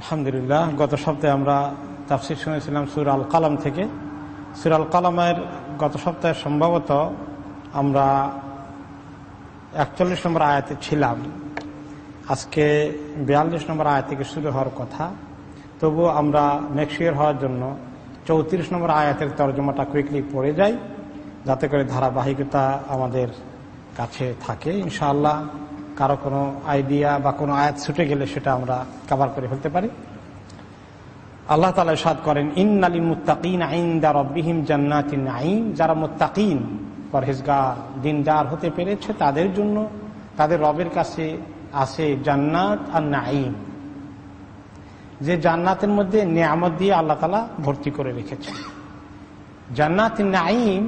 আলহামদুলিল্লাহ, গত সপ্তাহে আমরা তাফসির শুনেছিলাম সুর আল কালাম থেকে। সুর আল কালামের গত সপ্তাহে সম্ভবত আমরা একচল্লিশ নম্বর আয়াতে ছিলাম। আজকে বিয়াল্লিশ নম্বর আয়াত থেকে শুরু হওয়ার কথা। তবু আমরা মেক্সিয়ার হওয়ার জন্য চৌত্রিশ নম্বর আয়াতের তর্জমাটা কুইকলি পড়ে যাই, যাতে করে ধারাবাহিকতা আমাদের কাছে থাকে। ইনশাআল্লাহ কারও কোনো আইডিয়া বা কোনো আয়াত ছুটে গেলে সেটা আমরা কাভার করে ফেলতে পারি। আল্লাহ তালা সাদ করেন ইন্নালি মুত্তাকিন আইন্দা রব্বিহিম জান্নাতিন আইন যারা মুত্তাকিন, পরহেজগার, দিনদার হতে পেরেছে, তাদের জন্য তাদের রবের কাছে আছে জান্নাত আর নাইম যে জান্নাতের মধ্যে নিয়ামত দিয়ে আল্লাহ তালা ভর্তি করে রেখেছে জান্নাত নাইম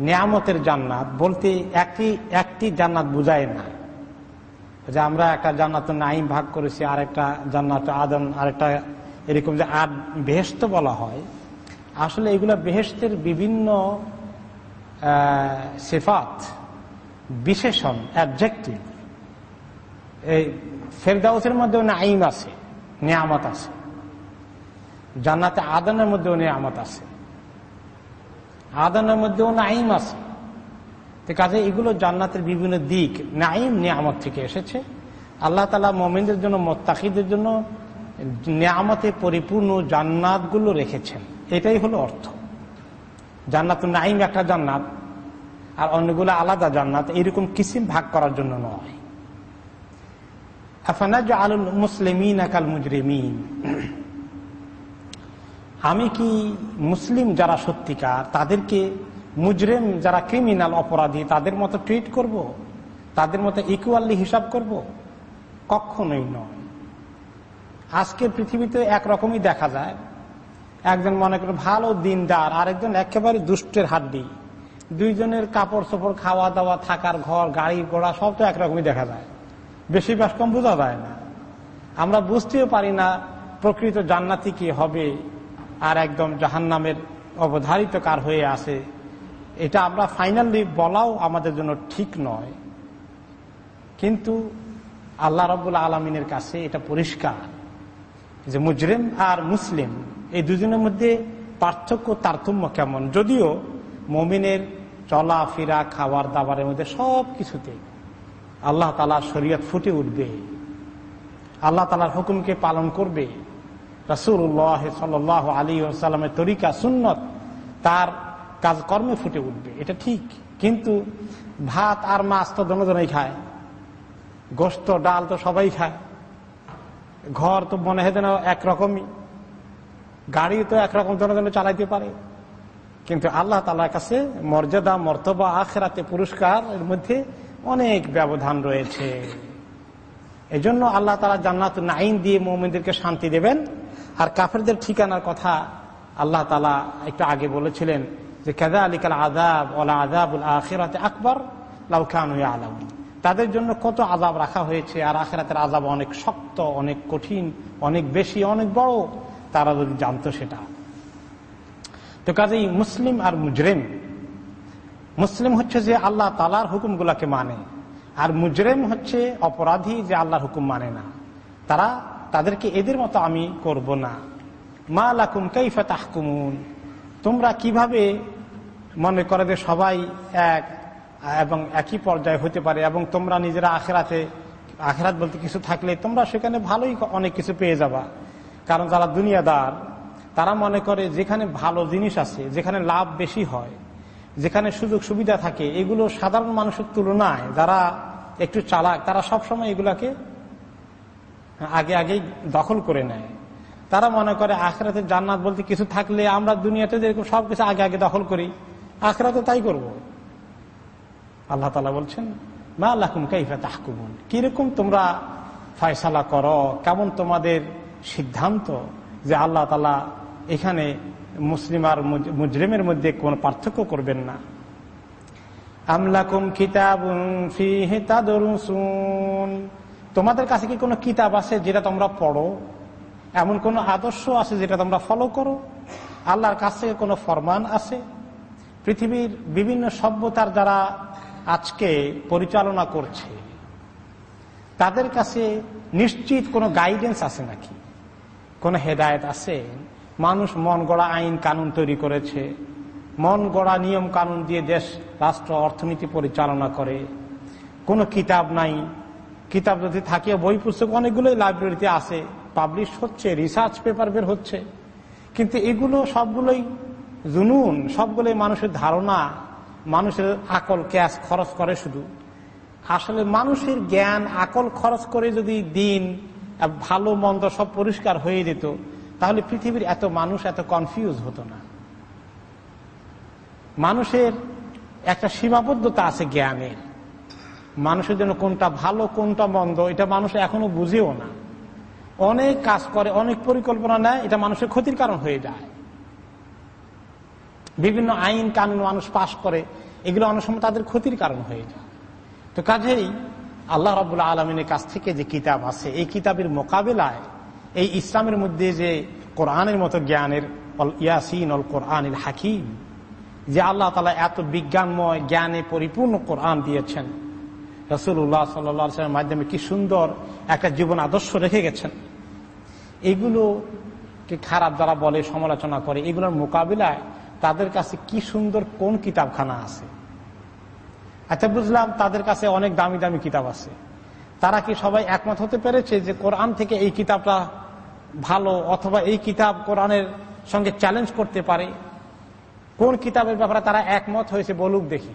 নিয়ামতের জান্নাত বলতে একটি একটি জান্নাত বুঝায় না। যে আমরা একটা জান্নাত নাইম ভাগ করেছি, আরেকটা জান্নাত আদম, আরেকটা এরকম যে আর বেহেস্ত বলা হয়। আসলে এগুলো বেহেস্তের বিভিন্ন সেফাত, বিশেষণ অ্যাবজেক্টিভ এই ফেরদাউসের মধ্যেও নাইম আছে, নিয়ামত আছে। জান্নাতে আদানের মধ্যেও নিয়ামত আছে। আদানের মধ্যেও নাইম আছে। তো কাজে এগুলো জান্নাতের বিভিন্ন দিক। নাইম নিয়ামত থেকে এসেছে। আল্লাহ তালা মোমিনদের জন্য, মোত্তাকিদের জন্য নিয়ামতে পরিপূর্ণ জান্নাতগুলো রেখেছেন। এটাই হলো অর্থ। জান্নাত নাইম একটা জান্নাত, আর অন্যগুলো আলাদা জান্নাত। এইরকম কিসিম ভাগ করার জন্য নয়। আফানাজ আলুল মুসলিমিন আকাল মুজরিমিন। আমি কি মুসলিম যারা সত্যিকার, তাদেরকে মুজরেম যারা ক্রিমিনাল অপরাধী, তাদের মতো ট্রিট করব। তাদের মতো ইকুয়ালি হিসাব করব। কখনোই নয়। আজকে পৃথিবীতে একরকমই দেখা যায়। একজন মনে করে ভালো দিনদার, আরেকজন একেবারে দুষ্টের হাড্ডি। দুইজনের কাপড় চোপড় খাওয়া দাওয়া থাকার ঘর, গাড়ি, ঘোড়া, সব তো একরকমই দেখা যায়। বেশি বেশ কম বোঝা যায় না। আমরা বুঝতেও পারি না প্রকৃত জান্নাতি কি হবে। আর একদম জাহান নামের অবধারিত কার হয়ে আছে, এটা আমরা ফাইনালি বলাও আমাদের জন্য ঠিক নয়। কিন্তু আল্লাহ রবুল আলমিনের কাছে এটা পরিষ্কার যে মুজরিম আর মুসলিম এই দুজনের মধ্যে পার্থক্য, তারতম্য কেমন? যদিও মমিনের চলা, ফিরা খাবার দাবারের মধ্যে সব কিছুতে আল্লাহ তালার শরীয়ত ফুটে উঠবে, আল্লাহ তালার হুকুমকে পালন করবে রাসুল্লাহ সাল আলী সাল্লামের তরিকা, সুন্নত, তার কাজকর্মে ফুটে উঠবে। এটা ঠিক। কিন্তু ভাত আর মাছ তো দনজনেই খায়। গোস্ত, ডাল তো সবাই খায়। ঘর তো মনে হয় যেন একরকমই। গাড়ি তো একরকম জনজনে চালাইতে পারে। কিন্তু আল্লাহ তালার কাছে মর্যাদা, মর্তবা, আখেরাতে পুরস্কার এর মধ্যে অনেক ব্যবধান রয়েছে। এজন্য আল্লাহ তালা জান্নাত নাইন দিয়ে মোমিনদেরকে শান্তি দেবেন। আর কাফেরদের ঠিকানার কথা আল্লাহ তালা একটু আগে বলেছিলেন যে কেদা আলিকাল আজাব ওলা আজাবুল আখেরাতে আকবর লাউখান আলম তাদের জন্য কত আজাব রাখা হয়েছে, আর আখেরাতের আজাব অনেক শক্ত, অনেক কঠিন, অনেক বেশি, অনেক বড়। তারা যদি জানতো সেটা। তো কাজেই মুসলিম আর মুজরেম, মুসলিম হচ্ছে যে আল্লাহ তালার হুকুমগুলাকে মানে আর মুজরেম হচ্ছে অপরাধী যে আল্লাহর হুকুম মানে না। তারা তাদেরকে এদের মতো আমি করব না। মা লাকুম কৈফা তাহকুমুন। তোমরা কীভাবে মনে করে যে সবাই এক এবং একই পর্যায়ে হতে পারে এবং তোমরা নিজেরা আখেরাতে, আখেরাত বলতে কিছু থাকলে তোমরা সেখানে ভালোই অনেক কিছু পেয়ে যাবা। কারণ যারা দুনিয়াদার, তারা মনে করে যেখানে ভালো জিনিস আছে, যেখানে লাভ বেশি হয়, যেখানে সুযোগ সুবিধা থাকে, এগুলো সাধারণ মানুষের তুলনায় যারা একটু চালাক, তারা সবসময় এগুলাকে আগে আগেই দখল করে নেয়। তারা মনে করে, আখরাতে জান্নাত বলতে কিছু থাকলে আমরা দুনিয়াতে যেরকম সবকিছু আগে আগে দখল করি, আখরাতে তাই করব। আল্লাহ তালা বলছেন, মা আল্লাহকুম কাইফা তাহকুমুন? কীরকম তোমরা ফয়সালা করো, কেমন তোমাদের সিদ্ধান্ত যে আল্লাহ তালা এখানে মুসলিম আর মুজরিমের মধ্যে কোন পার্থক্য করবেন না? আমলাকুম কিতাব তোমাদের কাছে কি কোনো কিতাব আছে যেটা তোমরা পড়ো? এমন কোন আদর্শ আছে যেটা তোমরা ফলো করো? আল্লাহর কাছ থেকে কোনো ফরমান আছে? পৃথিবীর বিভিন্ন সভ্যতার যারা আজকে পরিচালনা করছে, তাদের কাছে নিশ্চিত কোনো গাইডেন্স আছে নাকি? কোন হেদায়ত আছে? মানুষ মন গড়া আইন কানুন তৈরি করেছে, মন গড়া নিয়ম কানুন দিয়ে দেশ, রাষ্ট্র, অর্থনীতি পরিচালনা করে। কোনো কিতাব নাই। কিতাব যদি থাকে, বই পুস্তক অনেকগুলোই লাইব্রেরিতে আছে পাবলিশ হচ্ছে রিসার্চ পেপার বের হচ্ছে। কিন্তু এগুলো সবগুলোই জুনুন, সবগুলোই মানুষের ধারণা, মানুষের আকল, ক্যাশ খরচ করে শুধু। আসলে মানুষের জ্ঞান, আকল খরচ করে যদি দিন ভালো, মন্দ সব পরিষ্কার হয়ে যেত, তাহলে পৃথিবীর এত মানুষ এত কনফিউজ হতো না। মানুষের একটা সীমাবদ্ধতা আছে জ্ঞানের। মানুষের জন্য কোনটা ভালো, কোনটা মন্দ, এটা মানুষ এখনও বুঝেও না। অনেক কাজ করে, অনেক পরিকল্পনা নেয়, এটা মানুষের ক্ষতির কারণ হয়ে যায়। বিভিন্ন আইন কানুন মানুষ পাশ করে, এগুলো অনেক সময় তাদের ক্ষতির কারণ হয়ে যায়। তো কাজেই আল্লাহ রবুল্লা আলমিনের কাছ থেকে যে কিতাব আছে, এই কিতাবের মোকাবেলায়, এই ইসলামের মধ্যে যে কোরআনের মতো জ্ঞানের ইয়াসিন অল কোরআনের হাকিম, যে আল্লাহ তালা এত বিজ্ঞানময় জ্ঞানে পরিপূর্ণ কোরআন দিয়েছেন রসুল্লাহ সাল্লামের মাধ্যমে কি সুন্দর একটা জীবন আদর্শ রেখে গেছেন। এগুলোকে খারাপ যারা বলে, সমালোচনা করে, এগুলোর মোকাবিলায় তাদের কাছে কি সুন্দর কোন কিতাবখানা আছে? আচ্ছা বুঝলাম তাদের কাছে অনেক দামি দামি কিতাব আছে। তারা কি সবাই একমত হতে পেরেছে যে কোরআন থেকে এই কিতাবটা ভালো অথবা এই কিতাব কোরআনের সঙ্গে চ্যালেঞ্জ করতে পারে? কোন কিতাবের ব্যাপারে তারা একমত হয়েছে বলুক দেখি।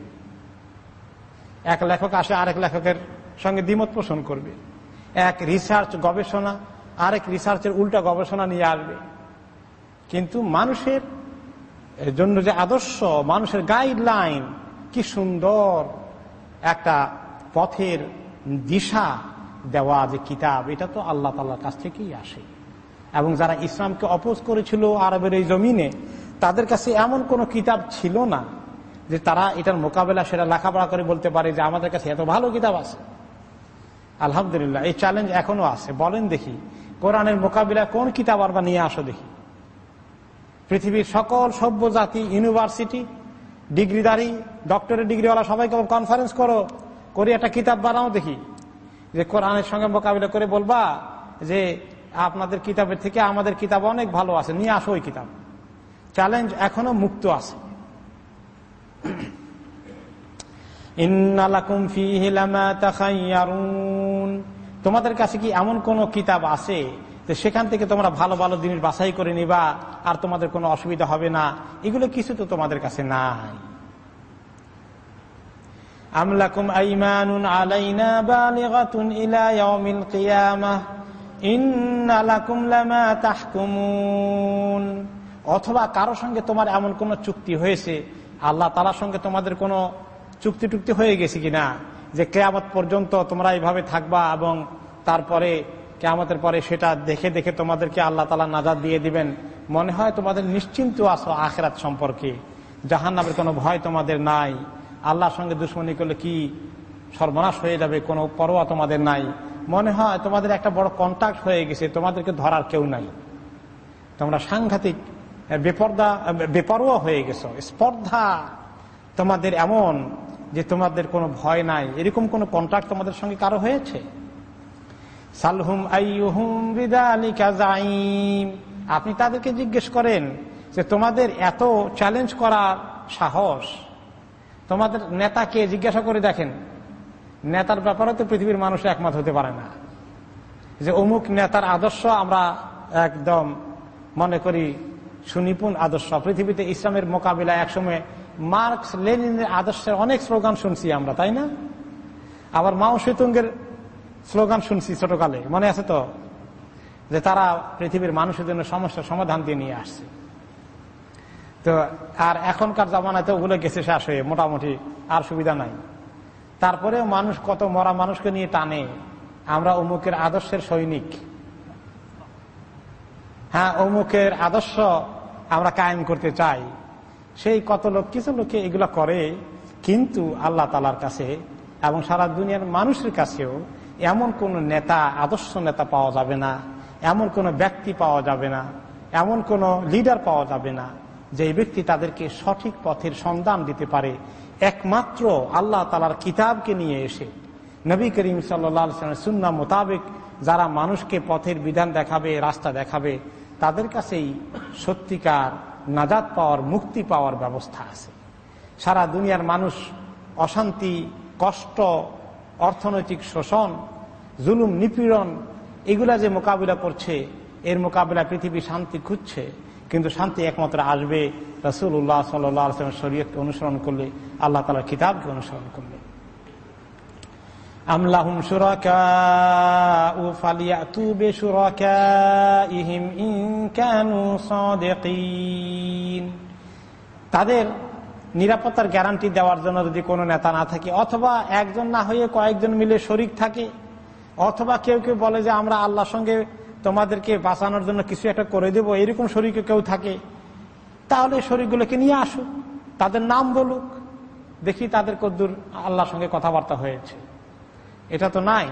এক লেখক আসে, আরেক লেখকের সঙ্গে দ্বিমত পোষণ করবে। এক রিসার্চ গবেষণা, আরেক রিসার্চের উল্টা গবেষণা নিয়ে আসবে। কিন্তু মানুষের জন্য যে আদর্শ, মানুষের গাইডলাইন কি সুন্দর একটা পথের দিশা দেওয়া যে কিতাব, এটা তো আল্লাহ তাল্লার কাছ থেকেই আসে। এবং যারা ইসলামকে অপোজ করেছিল আরবের এই জমিনে, তাদের কাছে এমন কোন কিতাব ছিল না। যে তারা এটার মোকাবেলা, সেটা লেখাপড়া করে বলতে পারে যে আমাদের কাছে এত ভালো কিতাব আছে। আলহামদুলিল্লাহ, এই চ্যালেঞ্জ এখনও আছে। বলেন দেখি, কোরআনের মোকাবিলা কোন কিতাব আর নিয়ে আসো দেখি। পৃথিবীর সকল সভ্য জাতি ইউনিভার্সিটি ডিগ্রিদারি ডক্টরের ডিগ্রিওয়ালা সবাইকে কনফারেন্স করো, করে একটা কিতাব বানাও দেখি। যে কোরআনের সঙ্গে মোকাবিলা করে বলবা যে আপনাদের কিতাবের থেকে আমাদের কিতাব অনেক ভালো আছে, নিয়ে আসো ওই কিতাব। চ্যালেঞ্জ এখনও মুক্ত আছে। তোমাদের কাছে কি এমন কোন কিতাব আছে যে সেখান থেকে তোমরা ভালো ভালো জিনিস বাছাই করে নিবা আর তোমাদের কোনো অসুবিধা হবে না? এগুলো কিছু তো তোমাদের কাছে নাই। অথবা কারও সঙ্গে তোমার এমন কোন চুক্তি হয়েছে আল্লাহ তালার সঙ্গে তোমাদের কোনো চুক্তি টুক্তি হয়ে গেছে কিনা? যে কেয়ামত পর্যন্ত তোমরা এইভাবে থাকবা এবং তারপরে কেয়ামতের পরে সেটা দেখে দেখে তোমাদেরকে আল্লাহ তালা নাজাদ দিয়ে দিবেন। মনে হয় তোমাদের নিশ্চিন্ত আসো আখেরাত সম্পর্কে। জাহান নামের কোনো ভয় তোমাদের নাই। আল্লাহর সঙ্গে দুশ্মনী করলে কি সর্বনাশ হয়ে যাবে? কোনো পরোয়া তোমাদের নাই। মনে হয় তোমাদের একটা বড় কন্ট্যাক্ট হয়ে গেছে। তোমাদেরকে ধরার কেউ নাই। তোমরা সাংঘাতিক বেপর্দা, বেপরোয়া হয়ে গেছো। স্পর্ধা তোমাদের এমন যে তোমাদের কোনো ভয় নাই। এরকম কোনো কন্ট্রাক্ট তোমাদের সঙ্গে কারও হয়েছে? সালহুম আপনি তাদেরকে জিজ্ঞেস করেন যে তোমাদের এত চ্যালেঞ্জ করার সাহস, তোমাদের নেতাকে জিজ্ঞাসা করে দেখেন। নেতার ব্যাপারে তো পৃথিবীর মানুষ একমত হতে পারে না। যে অমুক নেতার আদর্শ আমরা একদম মনে করি সুনিপুণ আদর্শ। পৃথিবীতে ইসলামের মোকাবিলা একসময় মার্কস, লেনিনের আদর্শের অনেক স্লোগান শুনছি আমরা, তাই না? আবার মাও সেতুঙ্গের স্লোগান শুনছি ছোটকালে, মনে আছে তো? যে তারা পৃথিবীর মানুষের জন্য সমস্যার সমাধান দিয়ে নিয়ে আসছে। তো আর এখনকার জামানায় তো ওগুলো গেছে শেষ হয়ে, মোটামুটি আর সুবিধা নাই। তারপরেও মানুষ কত মরা মানুষকে নিয়ে টানে। আমরা অমুকের আদর্শের সৈনিক। হ্যাঁ অমুকের আদর্শ আমরা কায়েম করতে চাই। সেই কত লোক, কিছু লোকে এগুলো করে, কিন্তু আল্লাহ তালার কাছে এবং সারা দুনিয়ার মানুষের কাছেও এমন কোন নেতা, আদর্শ নেতা পাওয়া যাবে না, এমন কোন ব্যক্তি পাওয়া যাবে না, এমন কোন লিডার পাওয়া যাবে না যে ব্যক্তি তাদেরকে সঠিক পথের সন্ধান দিতে পারে। একমাত্র আল্লাহ তালার কিতাবকে নিয়ে এসে নবী করিম সাল্লামের সুন্না মোতাবেক যারা মানুষকে পথের বিধান দেখাবে, রাস্তা দেখাবে তাদের কাছেই সত্যিকার নাজাদ পাওয়ার, মুক্তি পাওয়ার ব্যবস্থা আছে। সারা দুনিয়ার মানুষ অশান্তি, কষ্ট, অর্থনৈতিক শোষণ, জুলুম, নিপীড়ন, এগুলা যে মোকাবিলা করছে, এর মোকাবিলা পৃথিবী শান্তি খুঁজছে, কিন্তু শান্তি একমাত্র আসবে রসুল্লাহ সাল্লাম শরীয়তকে অনুসরণ করলে, আল্লাহ তালার কিতাবকে অনুসরণ করলে। আমলাহুম তাদের নিরাপত্তার গ্যারান্টি দেওয়ার জন্য যদি কোনো নেতা না থাকে, অথবা একজন না হয়ে কয়েকজন মিলে শরিক থাকে, অথবা কেউ কেউ বলে যে আমরা আল্লাহর সঙ্গে তোমাদেরকে বাঁচানোর জন্য কিছু একটা করে দেব, এরকম শরীকে কেউ থাকে, তাহলে শরীরগুলোকে নিয়ে আসুক, তাদের নাম বলুক, দেখি তাদের কদ্দুর আল্লাহর সঙ্গে কথাবার্তা হয়েছে। এটা তো নাই।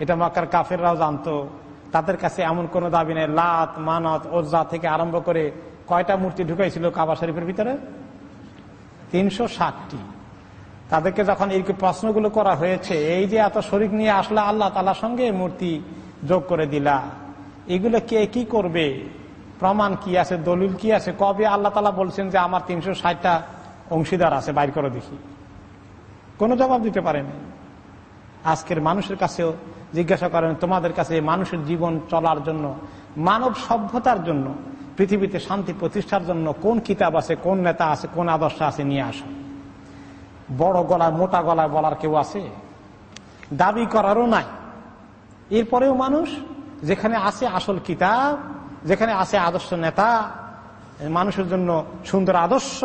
এটা মাকার কাফেররাও জানতো। তাদের কাছে এমন কোন দাবি নেই। লাত, মানত ওজা থেকে আরম্ভ করে কয়টা মূর্তি ঢুকাইছিল কাবা শরীফের ভিতরে? তিনশো ষাটটি। তাদেরকে যখন এই প্রশ্নগুলো করা হয়েছে, এই যে এত শরিক নিয়ে আসলে আল্লাহ তালার সঙ্গে মূর্তি যোগ করে দিলা। এগুলো কে কি করবে? প্রমাণ কি আছে? দলিল কি আছে? কবে আল্লাহ তালা বলছেন যে আমার তিনশো ষাটটা অংশীদার আছে? বাইর করে দেখি। কোনো জবাব দিতে পারেনি। আজকের মানুষের কাছেও জিজ্ঞাসা করেন, তোমাদের কাছে মানুষের জীবন চলার জন্য, মানব সভ্যতার জন্য, পৃথিবীতে শান্তি প্রতিষ্ঠার জন্য কোন কিতাব আছে, কোন নেতা আছে, কোন আদর্শ আছে, নিয়ে আসো। বড় গলায়, মোটা গলায় বলার কেউ আছে? দাবি করারও নাই। এরপরেও মানুষ, যেখানে আছে আসল কিতাব, যেখানে আছে আদর্শ নেতা, মানুষের জন্য সুন্দর আদর্শ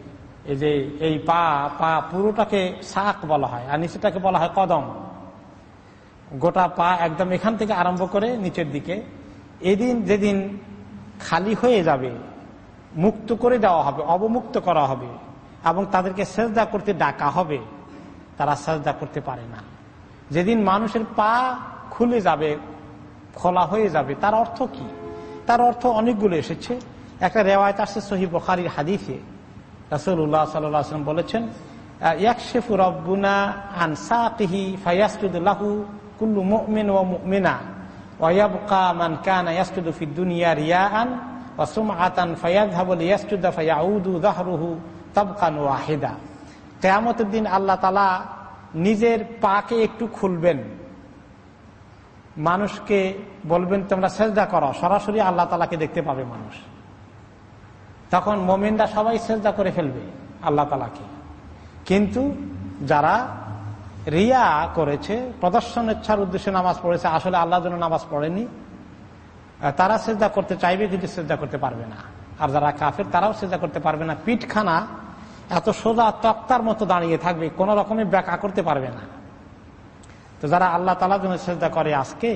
এই যে এই পা পা পুরোটাকে শাক বলা হয়, আর নিচেটাকে বলা হয় কদম। গোটা পা একদম এখান থেকে আরম্ভ করে নিচের দিকে। এদিন যেদিন খালি হয়ে যাবে, মুক্ত করে দেওয়া হবে, অবমুক্ত করা হবে, এবং তাদেরকে সেজদা করতে ডাকা হবে, তারা সেজদা করতে পারে না। যেদিন মানুষের পা খুলে যাবে, খোলা হয়ে যাবে, তার অর্থ কি? তার অর্থ অনেকগুলো এসেছে। একটা রেওয়ায়ত আসছে সহি বখারির হাদিফে রাসুল্লাহ সাল্লাম বলেছেন, ইয়াকশেফু রব্বুনা আন সাকিহি ফায়াসুদুল্লাহু কুল্লু মুমিন ও মুমিনা ওয়াবকা মান কানা দুনিয়া দিন আল্লাহ নিজের পাকে একটু খুলবেন। মানুষকে বলবেন, তোমরা সেজদা করো, সরাসরি আল্লাহ তালাকে দেখতে পাবে মানুষ। তখন মোমিনরা সবাই সেজদা করে ফেলবে, আল্লাহ তালাকে কিন্তু যারা রিয়া করেছে, প্রদর্শন ইচ্ছার উদ্দেশ্যে নামাজ পড়েছে, আসলে আল্লাহর জন্য নামাজ পড়েনি তারা সেজদা করতে চাইবে কিন্তু সেজদা করতে পারবে না। আর যারা কাফের, তারাও সেজদা করতে পারবে না। পিঠখানা এত সোজা তক্তার মতো দাঁড়িয়ে থাকবে, কোন রকমের ব্যাকা করতে পারবে না। তো যারা আল্লাহ তালা জন্য সেজদা করে আজকে,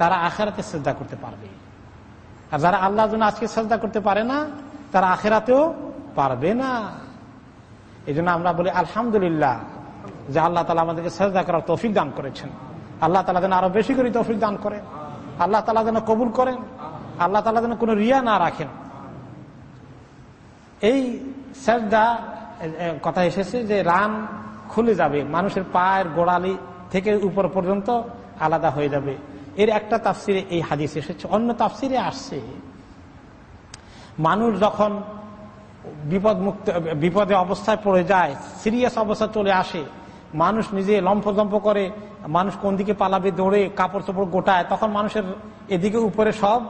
তারা আখেরাতে সেজদা করতে পারবে। আর যারা আল্লাহর জন্য আজকে সেজদা করতে পারে না তারা আখেরাতেও পারবে না। এই আমরা বলি, আলহামদুলিল্লাহ, যে আল্লাহ তালা আমাদেরকে সেজদা করার তৌফিক দান করেছেন। আল্লাহ তালা যেন আরও বেশি করে তৌফিক দান করেন। আল্লাহ তালা যেন কবুল করেন। আল্লাহ তালা যেন কোনো রিয়া না রাখেন। এই সেজদা কথা এসেছে যে রান খুলে যাবে, মানুষের পায়ের গোড়ালি থেকে উপর পর্যন্ত আলাদা হয়ে যাবে। এর একটা তাফসিরে এই হাদিস এসেছে, অন্য তাফসিরে আসছে। মানুষ যখন বিপদ মুক্ত বিপদে অবস্থায় পড়ে যায় সিরিয়াস অবস্থা চলে আসে, মানুষ নিজে লম্ফজম্প করে, মানুষ কোন দিকে পালাবে, দৌড়ে কাপড় চোপড় গোটায়, তখন মানুষের এদিকে উপরে সব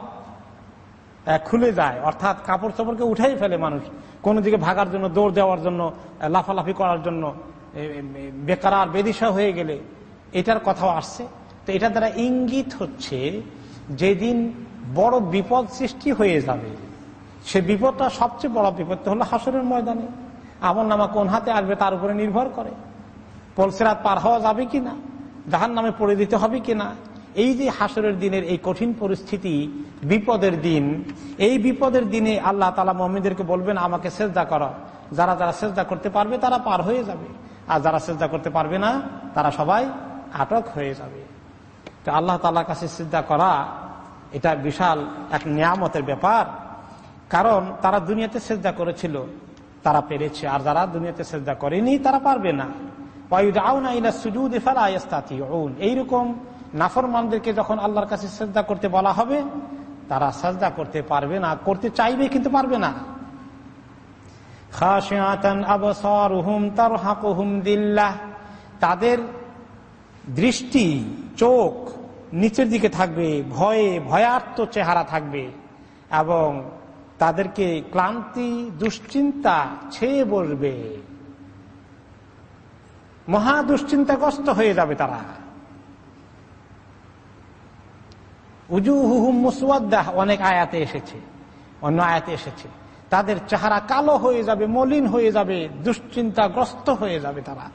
খুলে যায়। অর্থাৎ কাপড় চোপড়কে উঠেই ফেলে মানুষ। কোন দিকে ভাগার জন্য, দৌড় দেওয়ার জন্য লাফালাফি করার জন্য বেকার বেদিশা হয়ে গেলে এটার কথাও আসছে। তো এটা দ্বারা ইঙ্গিত হচ্ছে, যেদিন বড় বিপদ সৃষ্টি হয়ে যাবে সে বিপদটা সবচেয়ে বড় বিপদ হলো হাসরের ময়দানে। আমল নামা কোন হাতে আসবে তার উপরে নির্ভর করে। পলসেরাত পার হওয়া যাবে কিনা? জাহান নামে পড়ে দিতে হবে কিনা? এই যে হাসরের দিনের এই কঠিন পরিস্থিতি, বিপদের দিন, এই বিপদের দিনে আল্লাহ তালা মমিনদেরকে বলবেন, আমাকে সেজদা করো। যারা যারা সেজদা করতে পারবে তারা পার হয়ে যাবে। আর যারা সেজদা করতে পারবে না, তারা সবাই আটক হয়ে যাবে। তো আল্লাহ তালার কাছে সিদ্ধা করা এটা বিশাল এক নিয়ামতের ব্যাপার। কারণ তারা দুনিয়াতে সেজদা করেছিল, তারা পেরেছে। আর যারা দুনিয়াতে সেজদা করেনি, তারা পারবে না। এইরকম নাফরমানদেরকে যখন আল্লাহর কাছে শ্রদ্ধা করতে বলা হবে, তারা সাজদা করতে পারবে না, করতে চাইবে কিন্তু পারবে না। তাদের দৃষ্টি, চোখ নিচের দিকে থাকবে, ভয়ে ভয়ার্থ চেহারা থাকবে এবং তাদেরকে ক্লান্তি, দুশ্চিন্তা ছেয়ে বসবে মহা দুশ্চিন্তাগ্রস্ত হয়ে যাবে তারা। উজু হুহুম মুসুয়াদ্দাহ অনেক আয়াতে এসেছে, অন্য আয়াতে এসেছে। তাদের চেহারা কালো হয়ে যাবে, মলিন হয়ে যাবে, দুশ্চিন্তাগ্রস্ত হয়ে যাবে তারা।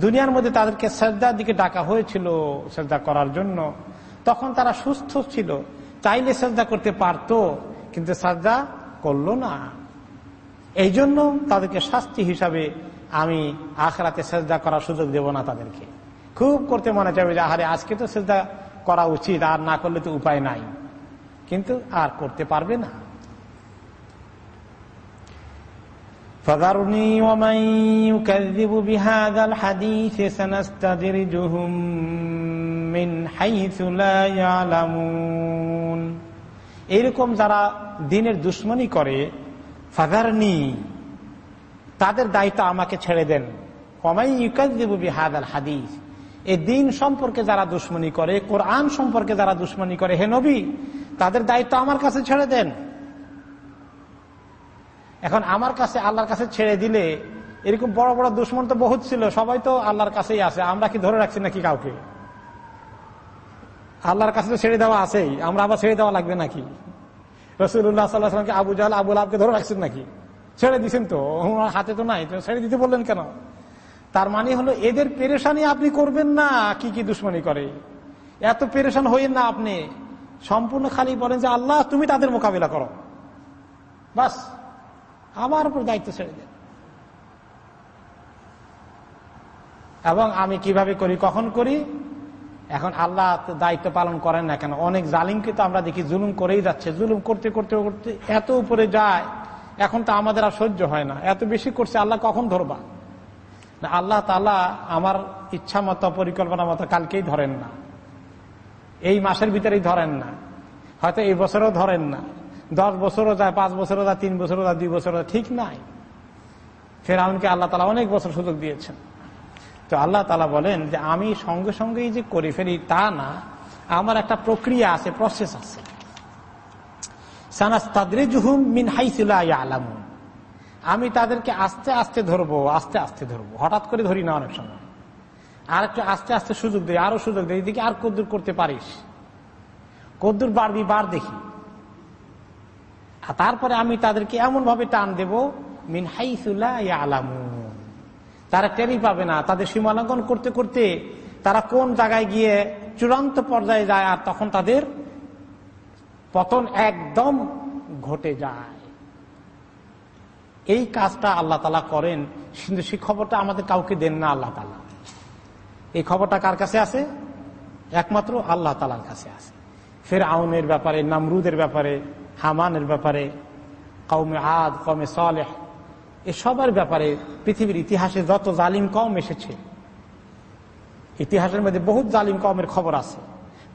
দুনিয়ার মধ্যে তাদেরকে শ্রদ্ধার দিকে ডাকা হয়েছিল শ্রদ্ধা করার জন্য। তখন তারা সুস্থ ছিল, চাইলে শ্রদ্ধা করতে পারত, কিন্তু শ্রদ্ধা করল না। এই জন্য তাদেরকে শাস্তি হিসাবে আমি আখরাতে শ্রদ্ধা করার সুযোগ দেব না তাদেরকে। খুব করতে মনে চাইবে যে, আহারে, আজকে তো শ্রদ্ধা করা উচিত, আর না করলে তো উপায় নাই। কিন্তু আর করতে পারবে না। فذرني ومن يكذب بهذا الحديث سنستدرجهم من حيث لا يعلمون এরকম যারা দিনের দুশ্মনী করে ফাদারনি তাদের দায়িত্ব আমাকে ছেড়ে দেন কমাই ইউকাদিবু বিহাদ আল হাদিস এই দিন সম্পর্কে যারা দুশ্মনী করে কোরআন সম্পর্কে যারা দুশ্মনী করে হে নবী তাদের দায়িত্ব আমার কাছে ছেড়ে দেন এখন আমার কাছে, আল্লাহর কাছে ছেড়ে দিলে, এরকম বড় বড় দুশ্মন তো বহুত ছিল, সবাই তো আল্লাহর কাছেই আছে, আমরা কি ধরে রাখছি নাকি কাউকে? আল্লাহর কাছে তো ছেড়ে দেওয়া আছেই, আমরা আবার ছেড়ে দেওয়া লাগবে নাকি? রসুল্লাহ সাল্লাহামকে আবু জাল আবুল আবকে ধরে রাখছেন নাকি? ছেড়ে দিছেন তো? হাতে তো নাই ছেড়ে দিতে বললেন কেন? তার মানে হলো, এদের পেরেশানি আপনি করবেন না, কি কি দুশ্মনী করে? এত পেরেশান হইেন না আপনি। সম্পূর্ণ খালি বলেন যে, আল্লাহ তুমি তাদের মোকাবিলা করো। বাস। আমার উপর দায়িত্ব ছেড়ে দেন। এবং আমি কীভাবে করি, কখন করি? এখন আল্লাহ দায়িত্ব পালন করেন না কেন? অনেক জালিমকে তো আমরা দেখি জুলুম করেই যাচ্ছে। জুলুম করতে করতে করতে এত উপরে যায়। এখন তো আমাদের আর সহ্য হয় না। এত বেশি করছে, আল্লাহ কখন ধরবা? আল্লাহ তালা আমার ইচ্ছা মতো, পরিকল্পনা মতো কালকেই ধরেন না। এই মাসের ভিতরেই ধরেন না। হয়তো এই বছরও ধরেন না। দশ বছরও যায়, পাঁচ বছরও যায়, তিন বছরও যায়, দুই বছরও ঠিক নাই। ফের ফেরাউনকে আল্লাহ তালা অনেক বছর সুযোগ দিয়েছেন। তো আল্লাহ তালা বলেন যে, আমি সঙ্গে সঙ্গেই যে করে ফেলি তা না, আমার একটা প্রক্রিয়া আছে প্রসেস আছে। আমি তাদেরকে আস্তে আস্তে ধরবো, আস্তে আস্তে ধরবো। হঠাৎ করে ধরি না অনেক সময়। আর একটু আস্তে আস্তে সুযোগ দেয় আরও সুযোগ দেয় এদিকে আর কদ্দুর করতে পারিস। কদ্দুর বাড়বি, বার দেখি। আর তারপরে আমি তাদেরকে এমন ভাবে টান দেব, মিন হাইসুল্লাহ আলামু তারা টেরি পাবে না, তাদের সীমালঙ্ঘন করতে করতে তারা কোন জায়গায় গিয়ে চূড়ান্ত পর্যায়ে যায় আর তখন তাদের পতন একদম ঘটে যায়। এই কাজটা আল্লাহ তালা করেন। কিন্তু সেই খবরটা আমাদের কাউকে দেন না আল্লাহ তালা। এই খবরটা কার কাছে আছে? একমাত্র আল্লাহ তালার কাছে আছে। ফের আউনের ব্যাপারে, নামরুদের ব্যাপারে হামানের ব্যাপারে কৌমে আদ কমে সলেহ, এসবের ব্যাপারে পৃথিবীর ইতিহাসে যত জালিম কম এসেছে, ইতিহাসের মধ্যে বহুত জালিম কমের খবর আছে।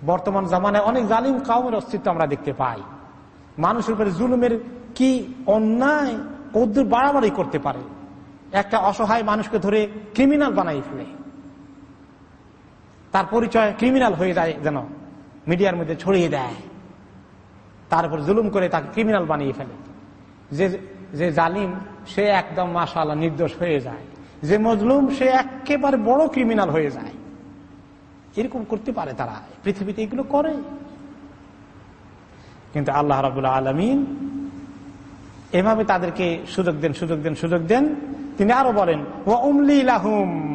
বর্তমান জামানায় অনেক জালিম কমের অস্তিত্ব আমরা দেখতে পাই। মানুষের উপরে জুলুমের কি অন্যায়, কদ্দুর বাড়াবাড়ি করতে পারে। একটা অসহায় মানুষকে ধরে ক্রিমিনাল বানাই ফেলে। তার পরিচয় ক্রিমিনাল হয়ে যায় যেন, মিডিয়ার মধ্যে ছড়িয়ে দেয়। তার উপর জুলুম করে তাকে ক্রিমিনাল বানিয়ে ফেলে। যে যে জালিম, সে একদম মাসাল্লাহ নির্দোষ হয়ে যায়। যে মজলুম, সে একেবারে বড় ক্রিমিনাল হয়ে যায়। এরকম করতে পারে তারা। পৃথিবীতে এগুলো করে। কিন্তু আল্লাহ রাবুল্লাহ আলমিন এভাবে তাদেরকে সুযোগ দেন সুযোগ দেন সুযোগ দেন। তিনি আরও বলেন ও উমলি লাহুম।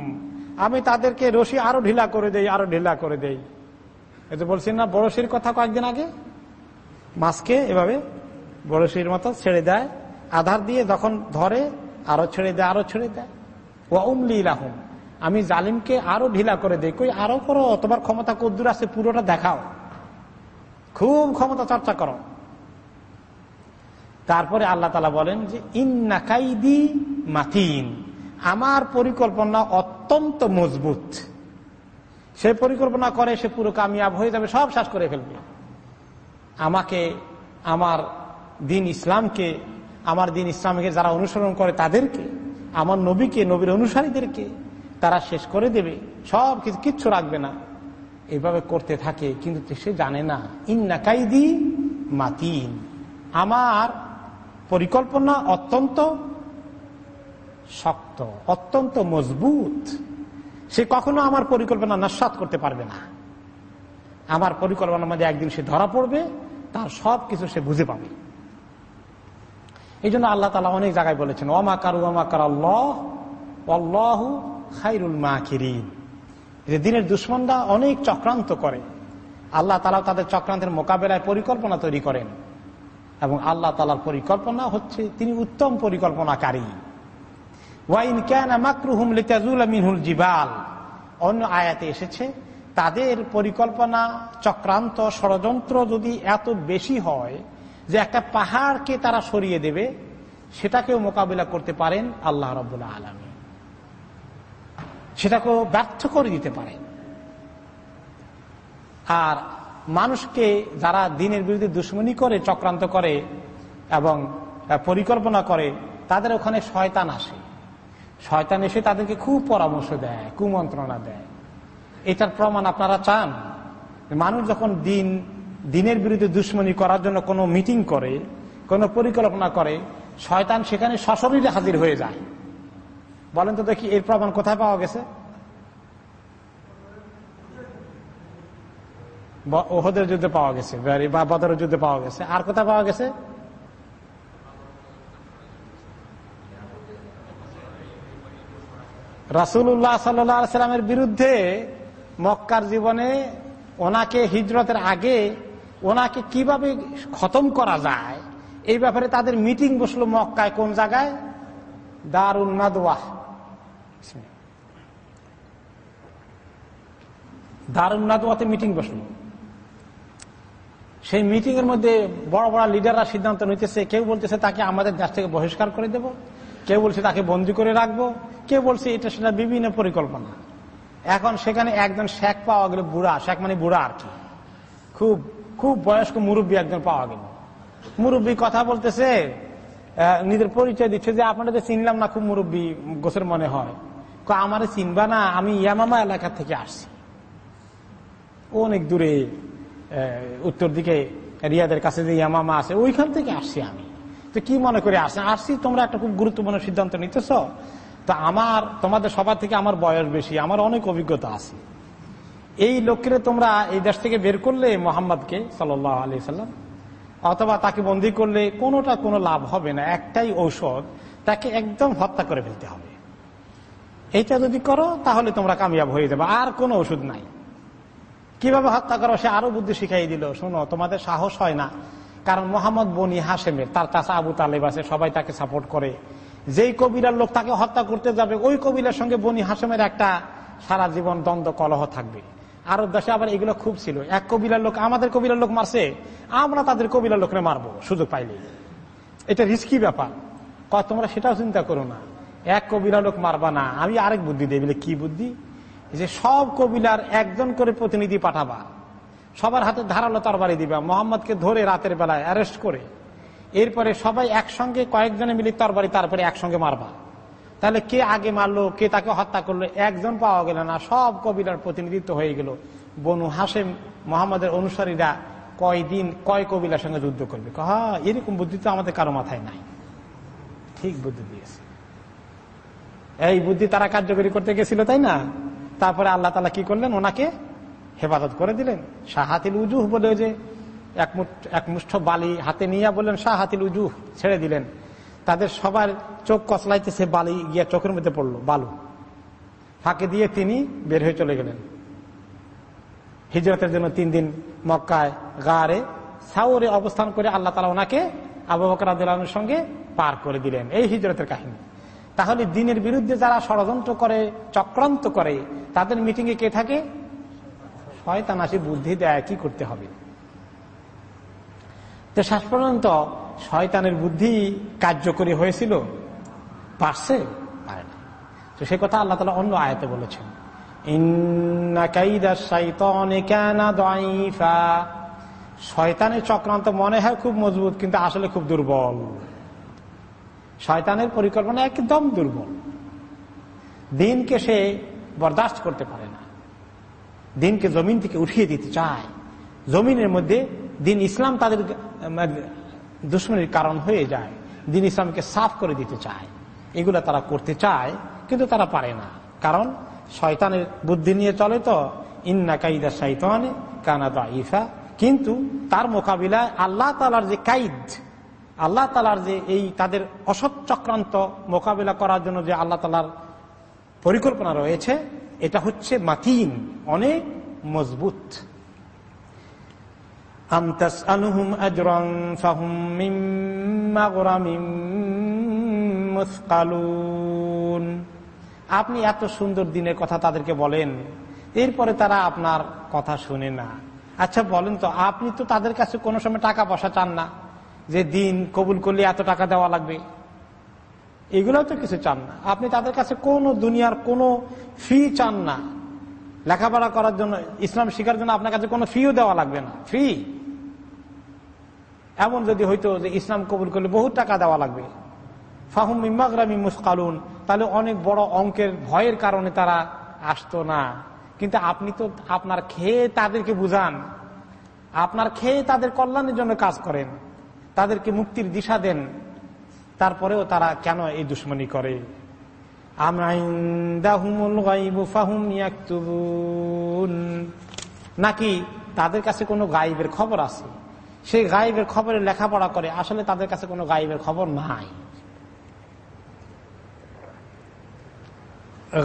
আমি তাদেরকে রশি আরও ঢিলা করে দেই, আরও ঢিলা করে দেই। এটা বলছেন না, বড়শির কথা কয়েকদিন আগে? মাছকে এভাবে বড়শির মতো ছেড়ে দেয়। আধার দিয়ে যখন ধরে, আরও ছেড়ে দেয়, আরও ছেড়ে দেয়। ও উমলি লাহুম। আমি জালিমকে আরও ঢিলা করে কই, আরও করো, তোমার ক্ষমতা কদ্দুর আছে, পুরোটা দেখাও। খুব ক্ষমতা চর্চা করো। তারপরে আল্লাহ তালা বলেন যে ইন্নাকাইদি মাতিন। আমার পরিকল্পনা অত্যন্ত মজবুত। সে পরিকল্পনা করে, সে পুরো কামিয়াব হয়ে যাবে, সব শ্বাস করে ফেলবে। আমাকে, আমার দিন ইসলামকে, আমার দিন ইসলামকে যারা অনুসরণ করে তাদেরকে, আমার নবীকে, নবীর অনুসারীদেরকে, তারা শেষ করে দেবে। সব কিছু কিচ্ছু রাখবে না। এভাবে করতে থাকে, কিন্তু সে জানে না। ইন্নাকাইদি মাতিন। আমার পরিকল্পনা অত্যন্ত শক্ত, অত্যন্ত মজবুত। সে কখনো আমার পরিকল্পনা নস্বাত করতে পারবে না। আমার পরিকল্পনার মধ্যে একদিন সে ধরা পড়বে তার সব কিছু সে বুঝে পাবে। এই জন্য আল্লাহ তালা অনেক জায়গায় বলেছেন ওমা কারু ওমা কার আল্লাহ খাইরুল মা কিরিন যে দিনের দুশ্মনরা অনেক চক্রান্ত করে। আল্লাহ তালা তাদের চক্রান্তের মোকাবেলায় পরিকল্পনা তৈরি করেন। এবং আল্লাহ তালার পরিকল্পনা হচ্ছে, তিনি উত্তম পরিকল্পনাকারী। ওয়াইন ক্যান মাকরুহুম লিতাজুল মিনহুল জিবাল। অন্য আয়াতে এসেছে তাদের পরিকল্পনা, চক্রান্ত, ষড়যন্ত্র যদি এত বেশি হয় যে একটা পাহাড়কে তারা সরিয়ে দেবে, সেটাকেও মোকাবিলা করতে পারেন আল্লাহ রবুল্লাহ আলমী সেটাকেও ব্যর্থ করে দিতে পারেন। আর মানুষকে যারা দিনের বিরুদ্ধে দুশ্মনী করে, চক্রান্ত করে এবং পরিকল্পনা করে, তাদের ওখানে শয়তান আসে। শয়তান এসে তাদেরকে খুব পরামর্শ দেয়, কুমন্ত্রণা দেয়। এটার প্রমাণ আপনারা চান। মানুষ যখন দিন, দিনের বিরুদ্ধে দুশ্মনী করার জন্য কোনো মিটিং করে, কোনো পরিকল্পনা করে, শয়তান সেখানে সশরীরে হাজির হয়ে যায়। বলেন তো দেখি এর প্রমাণ কোথায় পাওয়া গেছে? ওহদের যুদ্ধে পাওয়া গেছে বা বদরের যুদ্ধে পাওয়া গেছে। আর কোথায় পাওয়া গেছে? রাসুল্লাহ সাল্লামের বিরুদ্ধে মক্কার জীবনে ওনাকে হিজরতের আগে ওনাকে কীভাবে খতম করা যায়, এই ব্যাপারে তাদের মিটিং বসল মক্কায়, কোন জায়গায়? দারুণ নাদওয়াহ দারুণ নাদওয়াতে মিটিং বসল। সেই মিটিং এর মধ্যে বড় বড় লিডাররা সিদ্ধান্ত নিতেছে, কেউ বলতেছে তাকে আমাদের দেশ থেকে বহিষ্কার করে দেব, কেউ বলছে তাকে বন্দি করে রাখব, কেউ বলছে এটা সেটা বিভিন্ন পরিকল্পনা। এখন সেখানে একজন শেখ পাওয়া গেল বুড়া, শেখ মানে বুড়া আর কি। খুব খুব বয়স্ক মুরব্বী একজন পাওয়া গেল। মুরব্বী কথা বলতেছে নিজের পরিচয় দিচ্ছে যে আপনাদের চিনলাম না, খুব মুরব্বী গোসের মনে হয়। আমার চিনবা না, আমি ইয়ামামা এলাকা থেকে আসছি। অনেক দূরে উত্তর দিকে, রিয়াদের কাছে যে ইয়ামামা আছে, ওইখান থেকে আসছি আমি। তো কি মনে করে আসে আসছি, তোমরা একটা খুব গুরুত্বপূর্ণ সিদ্ধান্ত নিতেছ। তো আমার, তোমাদের সবার থেকে আমার বয়স বেশি, আমার অনেক অভিজ্ঞতা আছে। এই লোকের তোমরা এই দেশ থেকে বের করলে মোহাম্মদকে সাল্লাহ আলি সাল্লাম, অথবা তাকে বন্দি করলে কোনোটা কোনো লাভ হবে না, একটাই ঔষধ, তাকে একদম হত্যা করে ফেলতে হবে। এইটা যদি করো, তাহলে তোমরা কামিয়াব হয়ে যাবে, আর কোনো ওষুধ নাই। কীভাবে হত্যা করো, সে আরও বুদ্ধি শিখাই দিল, শোনো, তোমাদের সাহস হয় না, কারণ মোহাম্মদ বনি হাসেমের তার চাষা আবু তালেব আছে, সবাই তাকে সাপোর্ট করে। যেই কবিরার লোক তাকে হত্যা করতে যাবে, ওই কবিলার সঙ্গে বনি হাসেমের একটা সারা জীবন দ্বন্দ্ব, কলহ থাকবে। আরও দেশে আবার এগুলো খুব ছিল। এক কবিলার লোক, আমাদের কবিলার লোক মারছে, আমরা তাদের কবিলার লোকরে মারবো, সুযোগ পাইলে। এটা রিস্কি ব্যাপার। তোমরা সেটাও চিন্তা করো না। এক কবিরা লোক মারবা না। আমি আরেক বুদ্ধি দেই, বলে কি বুদ্ধি? যে সব কবিলার একজন করে প্রতিনিধি পাঠাবা। সবার হাতে ধারালো তরবারি দিবা। মোহাম্মদকে ধরে রাতের বেলায় অ্যারেস্ট করে এরপরে সবাই একসঙ্গে কয়েকজনে মিলে তরবারি তারপরে একসঙ্গে মারবা। তাহলে কে আগে মারলো, কে তাকে হত্যা করল, একজন পাওয়া গেল না। সব কবিলার প্রতিনিধিত্ব হয়ে গেল। বনু হাসেম মোহাম্মদের অনুসারীরা কয়দিন কয় কবিলার সঙ্গে যুদ্ধ করবে? হ্যাঁ এরকম বুদ্ধি তো আমাদের কারও মাথায় নাই। ঠিক বুদ্ধি দিয়েছে। এই বুদ্ধি তারা কার্যকরী করতে গেছিল, তাই না? তারপরে আল্লাহ তালা কি করলেন? ওনাকে হেফাজত করে দিলেন। শাহাতিল উজুহ বলে যে এক মুষ্ঠ বালি হাতে নিয়ে বললেন শাহাতিল উজুহ ছেড়ে দিলেন। তাদের সবার চোখ কচলাইতেছে, বালি গিয়া চোখের মধ্যে পড়ল, বালু। ফাঁকে দিয়ে তিনি বের হয়ে চলে গেলেন। হিজরতের জন্য তিন দিন মক্কায় গাড়ে সাউরে অবস্থান করে আল্লাহ তালা ওনাকে আবু বকর সঙ্গে পার করে দিলেন। এই হিজরতের কাহিনী। তাহলে দিনের বিরুদ্ধে যারা ষড়যন্ত্র করে, চক্রান্ত করে, তাদের মিটিংয়ে কে থাকে? শয়তান আসি, বুদ্ধি দেয়, কি করতে হবে? তো শেষ পর্যন্ত শয়তানের বুদ্ধি কার্যকরী হয়েছিল? পারছে? পারে না তো সে কথা আল্লাহ তালা অন্য আয়াতে বলেছেন। শয়তানের চক্রান্ত মনে হয় খুব মজবুত, কিন্তু আসলে খুব দুর্বল। শয়তানের পরিকল্পনা একদম দুর্বল। দিনকে সে বরদাস্ত করতে পারে না। দিনকে জমিন থেকে উঠিয়ে দিতে চায়। জমিনের মধ্যে দিন ইসলাম তাদের দুশ্মনের কারণ হয়ে যায়। দিন ইসলামকে সাফ করে দিতে চায়। এগুলো তারা করতে চায়, কিন্তু তারা পারে না। কারণ শয়তানের বুদ্ধি নিয়ে চলে তো, ইন্না কাইদা শৈতানে কানাদা ইফা কিন্তু তার মোকাবিলায় আল্লাহ তালার যে কাইদ, আল্লাহ তালার যে এই তাদের অসৎ চক্রান্ত মোকাবিলা করার জন্য যে আল্লাহ তালার পরিকল্পনা রয়েছে, এটা হচ্ছে মাতিন, অনেক মজবুত। আপনি এত সুন্দর দিনের কথা তাদেরকে বলেন, এরপরে তারা আপনার কথা শুনে না। আচ্ছা বলেন তো, আপনি তো তাদের কাছে কোনো সময় টাকা পয়সা চান না যে দিন কবুল করলে এত টাকা দেওয়া লাগবে। এগুলো তো কিছু চান না। আপনি তাদের কাছে কোন দুনিয়ার কোনো ফি চান না। লেখাপড়া করার জন্য, ইসলাম শিখার জন্য আপনার কাছে কোনো ফিও দেওয়া লাগবে না। ফি এমন যদি হইতো যে ইসলাম কবুল করলে বহু টাকা দেওয়া লাগবে। ফাহুম ইমাগরামি মুসকালুন। তাহলে অনেক বড় অঙ্কের ভয়ের কারণে তারা আসতো না। কিন্তু আপনি তো আপনার খেয়ে তাদেরকে বুঝান। আপনার খেয়ে তাদের কল্যাণের জন্য কাজ করেন। তাদেরকে মুক্তির দিশা দেন। তারপরেও তারা কেন এই দুশ্মনী করে? নাকি তাদের কাছে কোনো গাইবের খবর আছে? সেই গাইবের খবরে লেখাপড়া করে, আসলে তাদের কাছে কোনো গাইবের খবর নাই।